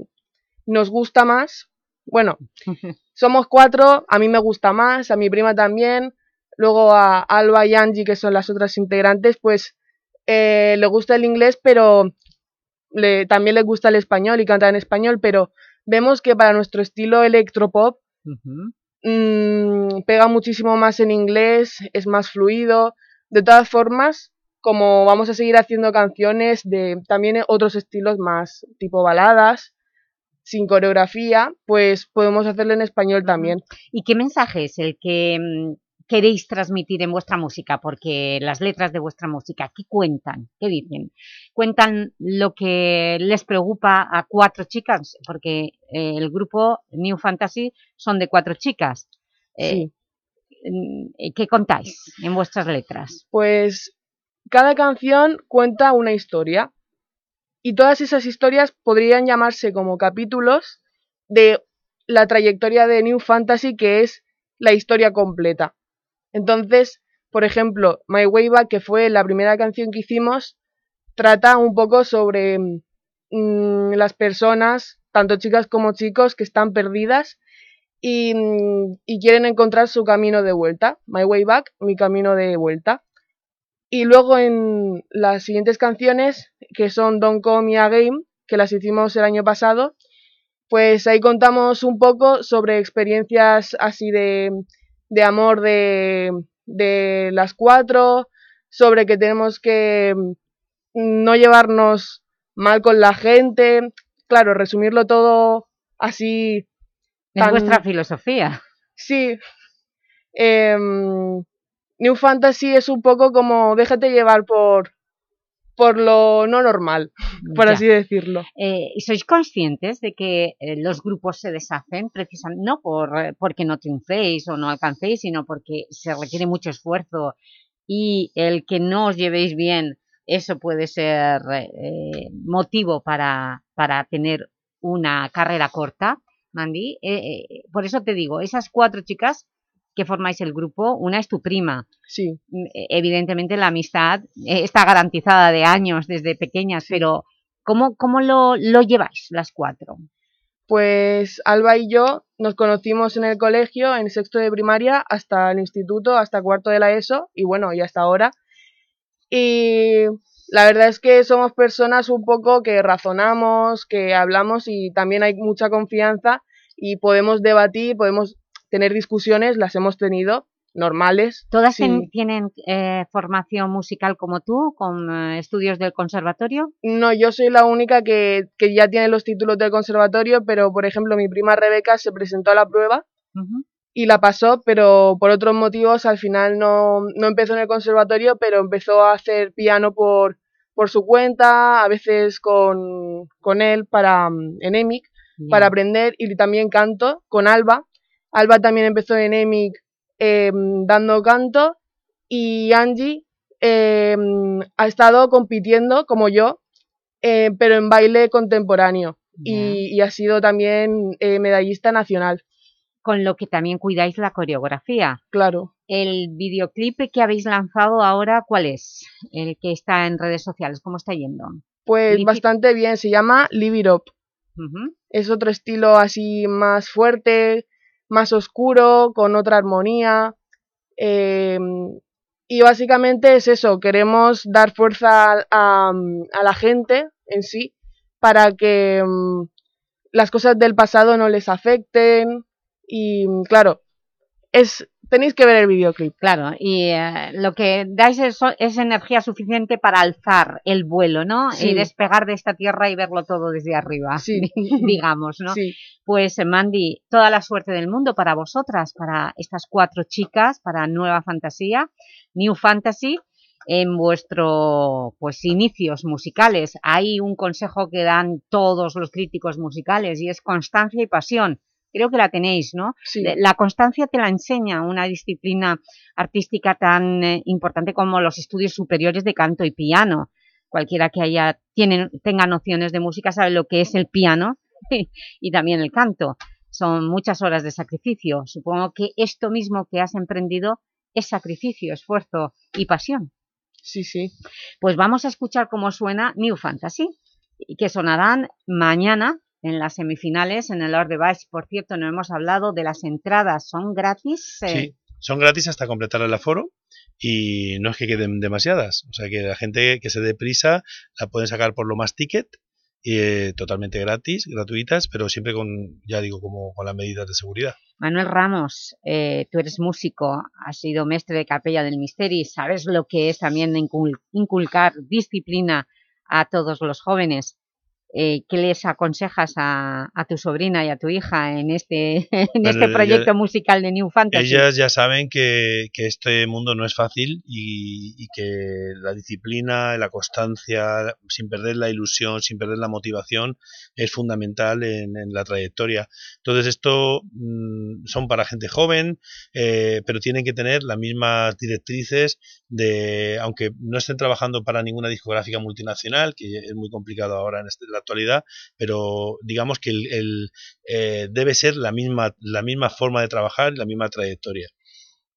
nos gusta más. Bueno, somos cuatro, a mí me gusta más, a mi prima también, luego a Alba y Angie, que son las otras integrantes, pues eh, le gusta el inglés, pero le, también le gusta el español y canta en español, pero vemos que para nuestro estilo electropop mm, pega muchísimo más en inglés, es más fluido. De todas formas, como vamos a seguir haciendo canciones de también otros estilos más tipo baladas, sin coreografía, pues podemos hacerlo en español también. ¿Y qué mensaje es el que mm, queréis transmitir en vuestra música? Porque las letras de vuestra música, ¿qué cuentan? ¿Qué dicen? ¿Cuentan lo que les preocupa a cuatro chicas? Porque eh, el grupo New Fantasy son de cuatro chicas. Eh, mm, ¿Qué contáis en vuestras letras? Pues cada canción cuenta una historia y todas esas historias podrían llamarse como capítulos de la trayectoria de New Fantasy que es la historia completa. Entonces, por ejemplo, My Way Back, que fue la primera canción que hicimos, trata un poco sobre mm, las personas, tanto chicas como chicos, que están perdidas y, mm, y quieren encontrar su camino de vuelta. My Way Back, mi camino de vuelta. Y luego en las siguientes canciones, que son Don't Call Me Again, que las hicimos el año pasado, pues ahí contamos un poco sobre experiencias así de, de amor de, de las cuatro, sobre que tenemos que no llevarnos mal con la gente, claro, resumirlo todo así. Es vuestra filosofía. Sí. Em, New Fantasy es un poco como déjate llevar por, por lo no normal, por Ya. así decirlo. Eh, ¿y ¿Sois conscientes de que eh, los grupos se deshacen precisamente no por, eh, porque no triunféis o no alcancéis, sino porque se requiere mucho esfuerzo y el que no os llevéis bien, eso puede ser eh, motivo para, para tener una carrera corta, Mandy? Eh, eh, por eso te digo, esas cuatro chicas que formáis el grupo, una es tu prima. Sí. Mm, eh, Evidentemente la amistad eh, está garantizada de años desde pequeñas, pero ¿cómo, cómo lo, lo lleváis las cuatro? Pues Alba y yo nos conocimos en el colegio, en sexto de primaria, hasta el instituto, hasta cuarto de la ESO, y bueno, y hasta ahora. Y la verdad es que somos personas un poco que razonamos, que hablamos y también hay mucha confianza y podemos debatir, podemos tener discusiones, las hemos tenido, normales. ¿Todas ten- tienen eh, formación musical como tú, con eh, estudios del conservatorio? No, yo soy la única que, que ya tiene los títulos del conservatorio, pero por ejemplo mi prima Rebeca se presentó a la prueba y la pasó, pero por otros motivos al final no, no empezó en el conservatorio, pero empezó a hacer piano por, por su cuenta, a veces con, con él para, mm, en EMIC, para aprender, y también canto con Alba. Alba también empezó en EMIC eh, dando canto y Angie eh, ha estado compitiendo como yo, eh, pero en baile contemporáneo y, y ha sido también eh, medallista nacional. Con lo que también cuidáis la coreografía. Claro. ¿El videoclip que habéis lanzado ahora cuál es? El que está en redes sociales, ¿cómo está yendo? Pues bastante bien, se llama Live It Up. Es otro estilo así más fuerte, más oscuro, con otra armonía. eh, y básicamente es eso, queremos dar fuerza a, la gente en sí para que mm, las cosas del pasado no les afecten. Y claro, es tenéis que ver el videoclip. Claro, y eh, lo que dais es, es energía suficiente para alzar el vuelo, ¿no? Sí. Y despegar de esta tierra y verlo todo desde arriba, digamos, ¿no? Sí. Pues, eh, Mandy, toda la suerte del mundo para vosotras, para estas cuatro chicas, para Nueva Fantasía, New Fantasy, en vuestro pues inicios musicales. Hay un consejo que dan todos los críticos musicales y es constancia y pasión. Creo que la tenéis, ¿no? Sí. La constancia te la enseña una disciplina artística tan eh, importante como los estudios superiores de canto y piano. Cualquiera que haya tiene, tenga nociones de música sabe lo que es el piano y también el canto. Son muchas horas de sacrificio. Supongo que esto mismo que has emprendido es sacrificio, esfuerzo y pasión. Sí, sí. Pues vamos a escuchar cómo suena New Fantasy, que sonarán mañana en las semifinales en el Lord de Baix. Por cierto, no hemos hablado de las entradas, ¿son gratis? Eh, sí, son gratis hasta completar el aforo y no es que queden demasiadas. O sea que la gente que se dé prisa la pueden sacar por lo más ticket y, eh, totalmente gratis, gratuitas, pero siempre con, ya digo, como con las medidas de seguridad. Manuel Ramos, eh, tú eres músico, has sido mestre de capella del Misteri, sabes lo que es también inculcar disciplina a todos los jóvenes. Eh, ¿qué les aconsejas a, tu sobrina y a tu hija en este, en este proyecto musical de New Fantasy? Ellas ya saben que, este mundo no es fácil y, que la disciplina, la constancia, sin perder la ilusión, sin perder la motivación, es fundamental en, la trayectoria. Entonces esto mm, son para gente joven, eh, pero tienen que tener las mismas directrices de, aunque no estén trabajando para ninguna discográfica multinacional, que es muy complicado ahora en este actualidad, pero digamos que el, eh, debe ser la misma, la misma forma de trabajar la misma trayectoria.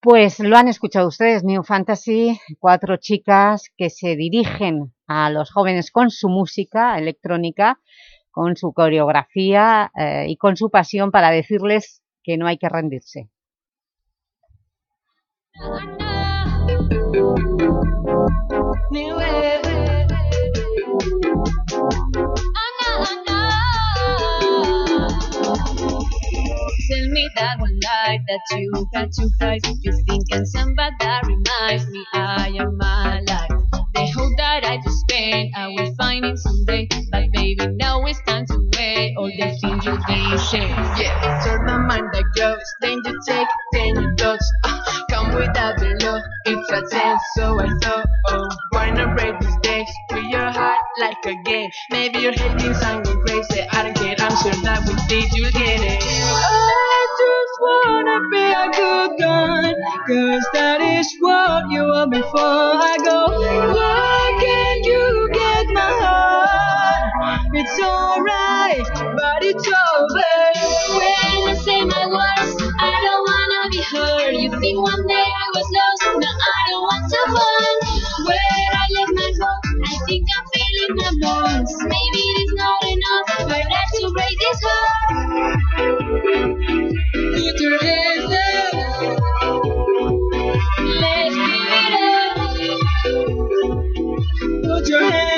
Pues lo han escuchado ustedes, New Fantasy, cuatro chicas que se dirigen a los jóvenes con su música electrónica, con su coreografía eh, y con su pasión para decirles que no hay que rendirse. Tell me that one night that you had to hide. You think I'm somebody that reminds me I am alive. The hope that I just spent, I will find it someday. But baby, now it's time to wait. All the things you didn't say. Yeah, turn the mind that goes. Then you take, then you touch. Come without the love, it's a test. So I thought, oh, why not break the stakes? Your heart like a game. Maybe you're hating something crazy. I don't care, I'm sure that with this you'll get it. I just wanna be a good guy. Cause that is what you are before I go. Why can't you get my heart? It's alright, but it's over. When I say my words, I don't wanna be hurt. You think one day I was lost, now I don't want to find Feeling my bones. Maybe it's not enough, for have to break this heart. Put your hands up. Let's give it up. Put your hands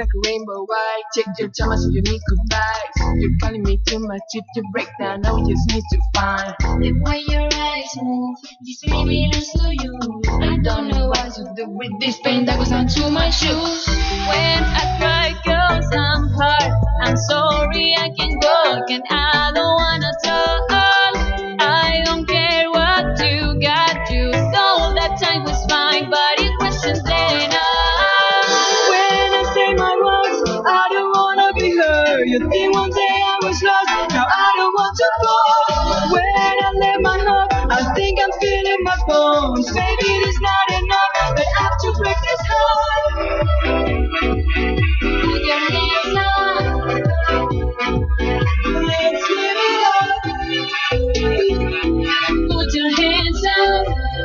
like a rainbow white. Take your time as you need goodbye. You're calling me too much. If you break down, now we just need to find. The way your eyes move, this really belongs to you. I don't know what to do with this pain that goes onto my shoes. When I cry, cause I'm hurt. I'm sorry, I can't walk and I don't wanna talk.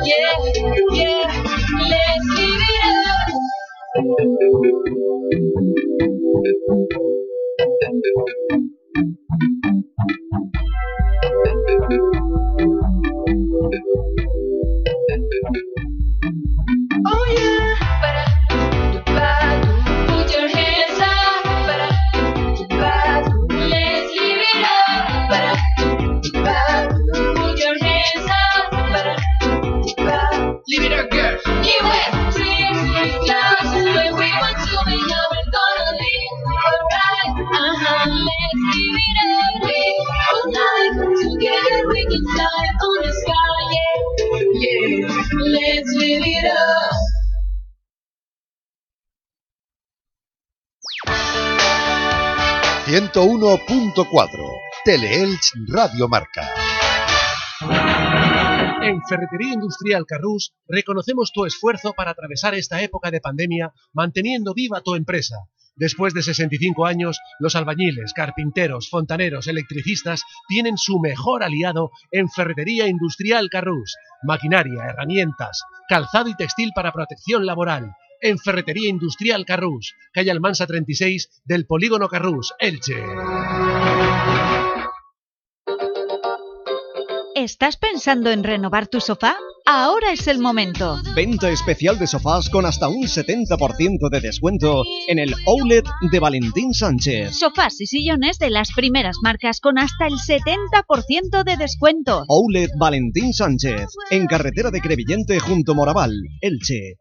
Yeah, yeah. Let's give it up. Oh ...101.4... Teleelch Radio Marca. En Ferretería Industrial Carrús reconocemos tu esfuerzo para atravesar esta época de pandemia manteniendo viva tu empresa. Después de 65 años, los albañiles, carpinteros, fontaneros, electricistas tienen su mejor aliado en Ferretería Industrial Carrús. Maquinaria, herramientas, calzado y textil para protección laboral. En Ferretería Industrial Carrús, calle Almansa 36 del Polígono Carrús, Elche. ¿Estás pensando en renovar tu sofá? Ahora es el momento. Venta especial de sofás con hasta un 70% de descuento en el Outlet de Valentín Sánchez. Sofás y sillones de las primeras marcas con hasta el 70% de descuento. Outlet Valentín Sánchez, en carretera de Crevillente junto Moraval, Elche.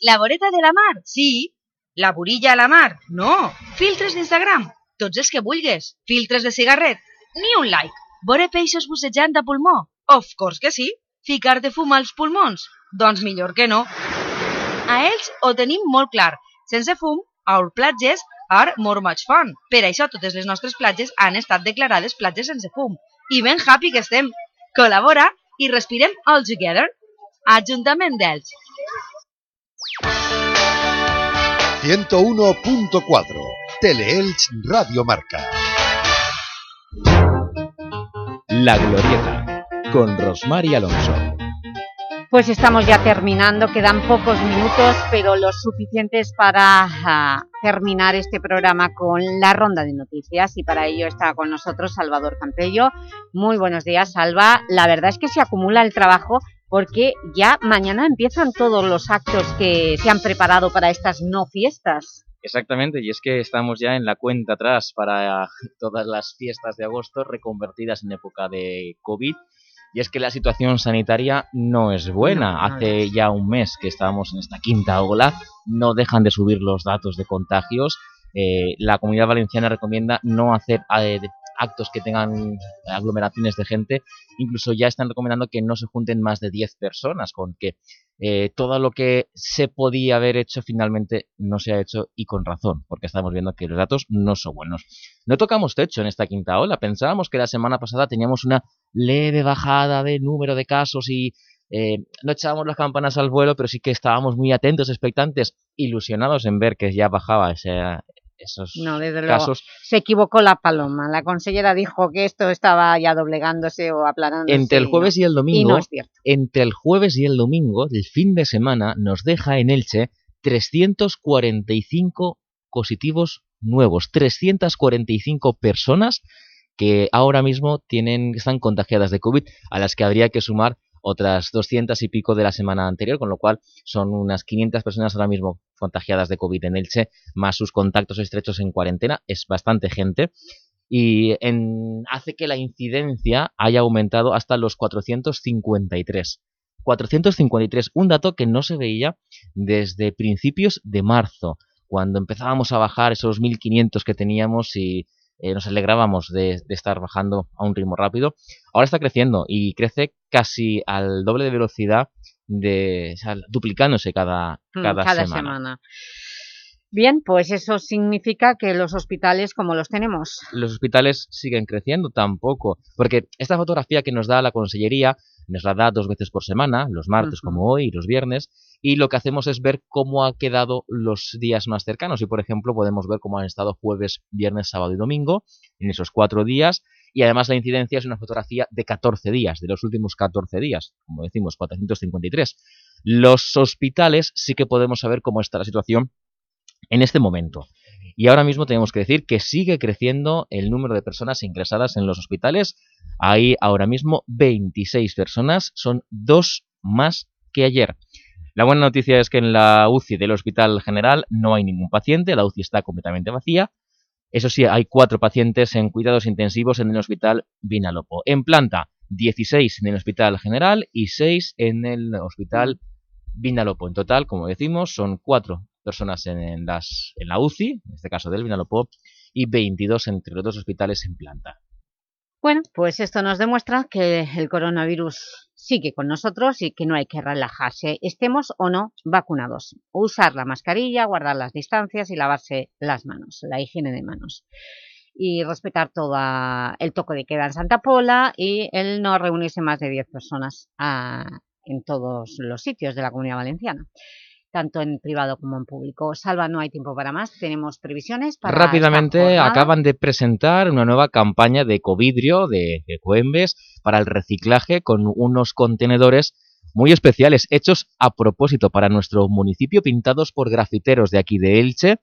La voreta de la mar? Sí. La burilla a la mar? No. Filtres d'Instagram? Tots els que vulguis. Filtres de cigarret? Ni un like. Vore peixos bussejant a pulmó? Of course que sí. Ficar-te fum als pulmons? Doncs millor que no. A ells ho tenim molt clar. Sense fum, our platges are more much fun. Per això totes les nostres platges han estat declarades platges sense fum. I ben happy que estem. Col·labora i respirem all together. Ajuntament d'Elx. 101.4 Teleelch Radio Marca. La Glorieta, con Rosmar y Alonso. Pues estamos ya terminando, quedan pocos minutos, pero los suficientes para ah, terminar este programa con la ronda de noticias y para ello está con nosotros Salvador Campello. Muy buenos días, Salva. La verdad es que se acumula el trabajo porque ya mañana empiezan todos los actos que se han preparado para estas no fiestas. Exactamente, y es que estamos ya en la cuenta atrás para todas las fiestas de agosto reconvertidas en época de COVID y es que la situación sanitaria no es buena. No, no Hace es. ya un mes que estábamos en esta quinta ola, no dejan de subir los datos de contagios. Eh, la Comunidad Valenciana recomienda no hacer eh, actos que tengan aglomeraciones de gente. Incluso ya están recomendando que no se junten más de 10 personas, con que eh, todo lo que se podía haber hecho finalmente no se ha hecho y con razón, porque estamos viendo que los datos no son buenos. No tocamos techo en esta quinta ola. Pensábamos que la semana pasada teníamos una leve bajada de número de casos y eh, no echábamos las campanas al vuelo, pero sí que estábamos muy atentos, expectantes, ilusionados en ver que ya bajaba ese- esos No, desde luego. Se equivocó la paloma. La consellera dijo que esto estaba ya doblegándose o aplanándose. Entre el y jueves no. y el domingo, Y no entre el jueves y el domingo, el fin de semana, nos deja en Elche 345 positivos nuevos, 345 personas que ahora mismo tienen, están contagiadas de COVID, a las que habría que sumar otras 200 y pico de la semana anterior, con lo cual son unas 500 personas ahora mismo contagiadas de COVID en Elche, más sus contactos estrechos en cuarentena, es bastante gente y hace que la incidencia haya aumentado hasta los 453. 453, un dato que no se veía desde principios de marzo, cuando empezábamos a bajar esos 1500 que teníamos y eh, nos alegrábamos de, de estar bajando a un ritmo rápido. Ahora está creciendo y crece casi al doble de velocidad, de, o sea, duplicándose cada, Mm, cada, semana. Bien, pues eso significa que los hospitales, como los tenemos, los hospitales siguen creciendo tampoco, porque esta fotografía que nos da la consellería nos la da dos veces por semana, los martes como hoy y los viernes, y lo que hacemos es ver cómo ha quedado los días más cercanos, y por ejemplo podemos ver cómo han estado jueves, viernes, sábado y domingo, en esos cuatro días, y además la incidencia es una fotografía de 14 días, de los últimos 14 días, como decimos, 453. Los hospitales sí que podemos saber cómo está la situación en este momento. Y ahora mismo tenemos que decir que sigue creciendo el número de personas ingresadas en los hospitales. Hay ahora mismo 26 personas, son dos más que ayer. La buena noticia es que en la UCI del Hospital General no hay ningún paciente, la UCI está completamente vacía. Eso sí, hay cuatro pacientes en cuidados intensivos en el Hospital Vinalopó. En planta, 16 en el Hospital General y 6 en el Hospital Vinalopó. En total, como decimos, son cuatro personas en, las, en la UCI, en este caso del Vinalopó, y 22 entre los dos hospitales en planta. Bueno, pues esto nos demuestra que el coronavirus sigue con nosotros y que no hay que relajarse, estemos o no vacunados. Usar la mascarilla, guardar las distancias y lavarse las manos, la higiene de manos. y respetar todo el toque de queda en Santa Pola y el no reunirse más de 10 personas ah, en todos los sitios de la Comunidad Valenciana tanto en privado como en público. Salva, no hay tiempo para más. ¿Tenemos previsiones para Rápidamente acaban de presentar una nueva campaña de Covidrio, de Ecoembes, para el reciclaje con unos contenedores muy especiales, hechos a propósito para nuestro municipio, pintados por grafiteros de aquí de Elche,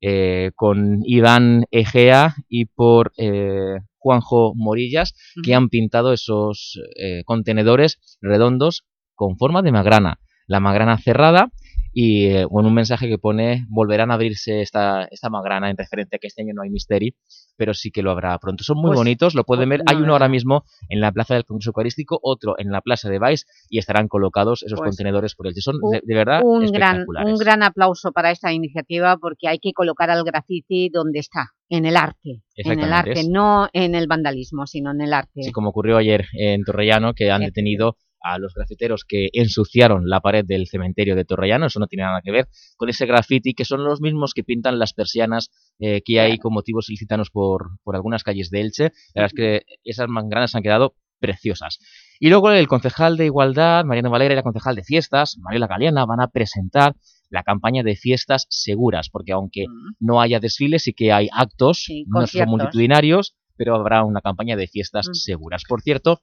eh, con Iván Egea y por eh, Juanjo Morillas, que han pintado esos eh, contenedores redondos con forma de magrana. La magrana cerrada y eh, con un mensaje que pone volverán a abrirse esta, esta magrana en referente a que este año no hay Misteri, pero sí que lo habrá pronto. Son muy Pues, bonitos, lo pueden ver. Hay no, uno no, ahora mismo en la Plaza del Congreso Eucarístico, otro en la Plaza de Baix y estarán colocados esos Pues, contenedores por el Son un- de, de verdad un gran, un gran aplauso para esta iniciativa porque hay que colocar al graffiti donde está, en el arte, en el arte, no en el vandalismo, sino en el arte. Sí, como ocurrió ayer en Torrellano, que han detenido a los grafiteros que ensuciaron la pared del cementerio de Torrellano, eso no tiene nada que ver con ese graffiti, que son los mismos que pintan las persianas eh, que hay con motivos ilicitanos por, por algunas calles de Elche. La verdad es que esas mangranas han quedado preciosas. Y luego el concejal de Igualdad, Mariano Valera, y la concejal de Fiestas, Mariela Galeana, van a presentar la campaña de fiestas seguras, porque aunque no haya desfiles, sí que hay actos, no son multitudinarios, pero habrá una campaña de fiestas Mm. seguras. Por cierto,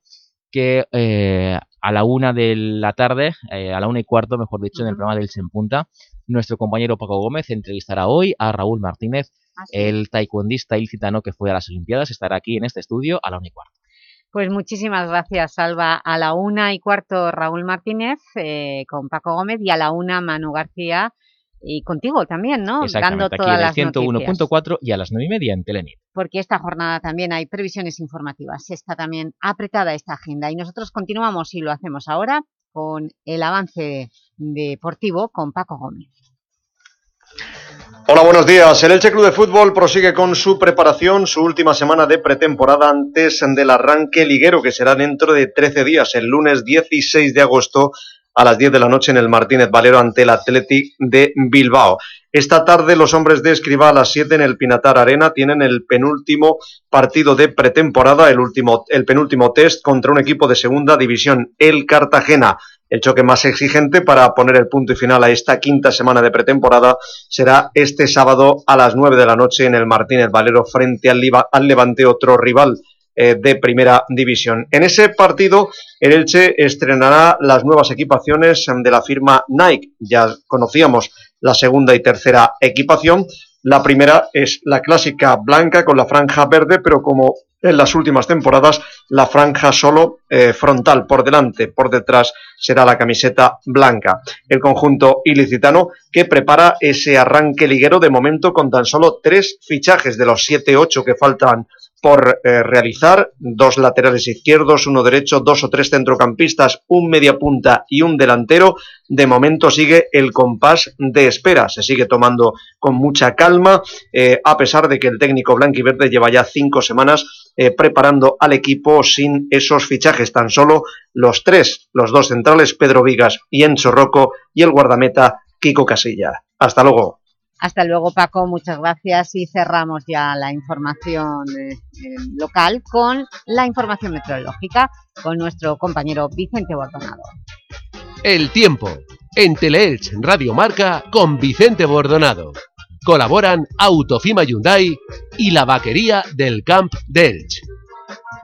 que eh, a la una de la tarde, eh, a la una y cuarto, mejor dicho, en el programa del en Punta, nuestro compañero Paco Gómez entrevistará hoy a Raúl Martínez, el taekwondista ilicitano que fue a las Olimpiadas, estará aquí en este estudio a la una y cuarto. Pues muchísimas gracias, Salva. A la una y cuarto Raúl Martínez eh, con Paco Gómez y a la una Manu García y contigo también, ¿no? Dando Exactamente, aquí todas en el las noticias. 101.4 y a las nueve y media en Telenit. porque esta jornada también hay previsiones informativas. Está también apretada esta agenda y nosotros continuamos y lo hacemos ahora con el avance deportivo con Paco Gómez. Hola, buenos días. El Elche Club de Fútbol prosigue con su preparación, su última semana de pretemporada antes del arranque liguero, que será dentro de 13 días, el lunes 16 de agosto a las 10 de la noche en el Martínez Valero ante el Athletic de Bilbao. Esta tarde los hombres de Escribá a las 7 en el Pinatar Arena tienen el penúltimo partido de pretemporada, el, último, el penúltimo test contra un equipo de segunda división, el Cartagena. El choque más exigente para poner el punto y final a esta quinta semana de pretemporada será este sábado a las 9 de la noche en el Martínez Valero frente al, Levante, otro rival eh, de primera división. En ese partido, el Elche estrenará las nuevas equipaciones de la firma Nike. Ya conocíamos la segunda y tercera equipación. La primera es la clásica blanca con la franja verde, pero como en las últimas temporadas, la franja solo eh, frontal por delante, por detrás será la camiseta blanca. El conjunto ilicitano que prepara ese arranque liguero de momento con tan solo tres fichajes de los 7-8 que faltan por eh, realizar, dos laterales izquierdos, uno derecho, dos o tres centrocampistas, un mediapunta y un delantero. De momento sigue el compás de espera, se sigue tomando con mucha calma, eh, a pesar de que el técnico blanquiverde lleva ya cinco semanas eh, preparando al equipo sin esos fichajes, tan solo los tres, los dos centrales, Pedro Vigas y Enzo Rocco, y el guardameta Kiko Casilla. Hasta luego. Hasta luego, Paco. Muchas gracias. Y cerramos ya la información eh, eh, local con la información meteorológica con nuestro compañero Vicente Bordonado. El tiempo. En Teleelch Radio Marca con Vicente Bordonado. Colaboran Autofima Hyundai y la vaquería del Camp d'Elch.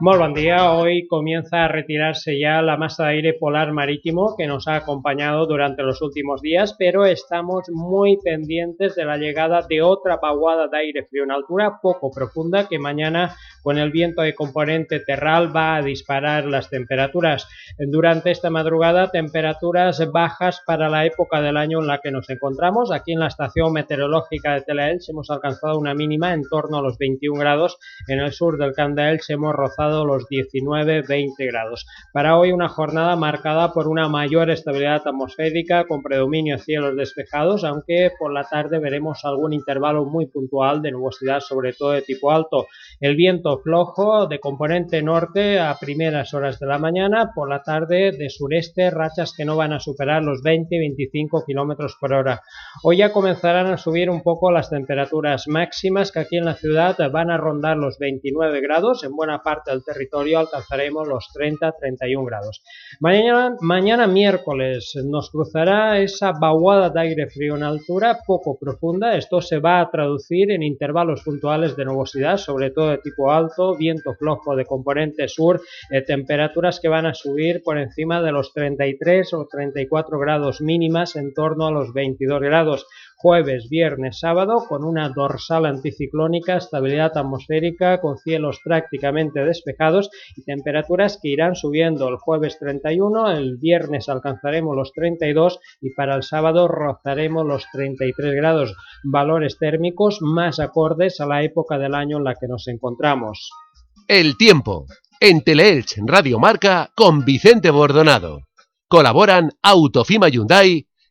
Muy buen día. Hoy comienza a retirarse ya la masa de aire polar marítimo que nos ha acompañado durante los últimos días, pero estamos muy pendientes de la llegada de otra vaguada de aire frío en altura poco profunda que mañana con el viento de componente terral va a disparar las temperaturas. Durante esta madrugada temperaturas bajas para la época del año en la que nos encontramos. Aquí en la estación meteorológica de Telaelch hemos alcanzado una mínima en torno a los 21 grados. En el sur del Camp de Elche hemos rozado los 19-20 grados. Para hoy una jornada marcada por una mayor estabilidad atmosférica con predominio cielos despejados, aunque por la tarde veremos algún intervalo muy puntual de nubosidad, sobre todo de tipo alto. El viento flojo de componente norte a primeras horas de la mañana, por la tarde de sureste, rachas que no van a superar los 20-25 kilómetros por hora. Hoy ya comenzarán a subir un poco las temperaturas máximas que aquí en la ciudad van a rondar los 29 grados, en buena parte del territorio alcanzaremos los 30-31 grados. Mañana, mañana miércoles nos cruzará esa vaguada de aire frío en altura poco profunda, esto se va a traducir en intervalos puntuales de nubosidad, sobre todo de tipo alto, viento flojo de componente sur, eh, temperaturas que van a subir por encima de los 33 o 34 grados mínimas en torno a los 22 grados jueves, viernes, sábado, con una dorsal anticiclónica, estabilidad atmosférica, con cielos prácticamente despejados y temperaturas que irán subiendo el jueves 31, el viernes alcanzaremos los 32 y para el sábado rozaremos los 33 grados, valores térmicos más acordes a la época del año en la que nos encontramos. El tiempo. En Teleelch Radio Marca con Vicente Bordonado. Colaboran Autofima Hyundai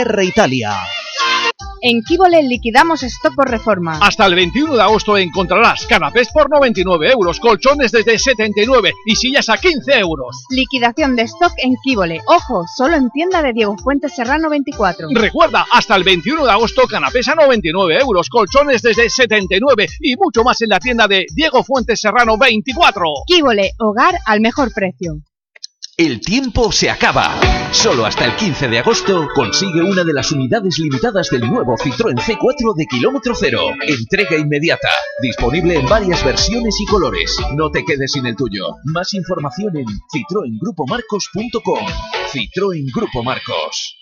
R Italia. En Kibole liquidamos stock por reforma. Hasta el 21 de agosto encontrarás canapés por 99 euros, colchones desde 79 y sillas a 15 euros. Liquidación de stock en Kibole. Ojo, solo en tienda de Diego Fuentes Serrano 24. Recuerda, hasta el 21 de agosto canapés a 99 euros, colchones desde 79 y mucho más en la tienda de Diego Fuentes Serrano 24. Kibole, hogar al mejor precio. El tiempo se acaba. Solo hasta el 15 de agosto consigue una de las unidades limitadas del nuevo Citroën C4 de kilómetro cero. Entrega inmediata. Disponible en varias versiones y colores. No te quedes sin el tuyo. Más información en citroengrupomarcos.com. Citroën Grupo Marcos.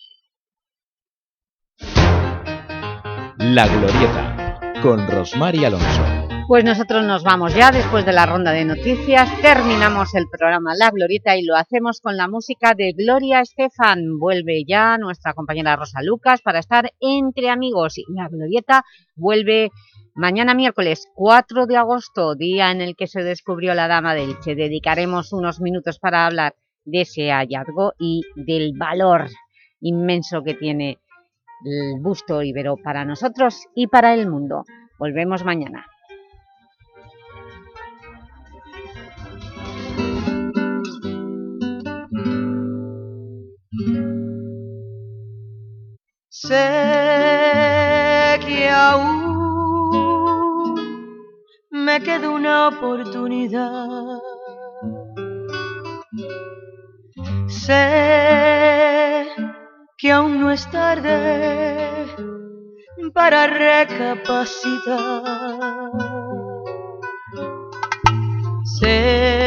La Glorieta, con Rosmar y Alonso. Pues nosotros nos vamos ya después de la ronda de noticias, terminamos el programa La Glorieta y lo hacemos con la música de Gloria Estefan. Vuelve ya nuestra compañera Rosa Lucas para estar entre amigos y La Glorieta vuelve mañana miércoles 4 de agosto, día en el que se descubrió la Dama del Che. Dedicaremos unos minutos para hablar de ese hallazgo y del valor inmenso que tiene el busto ibero para nosotros y para el mundo. Volvemos mañana. Sé que aún me queda una oportunidad. Sé que aún no es tarde para recapacitar. Sé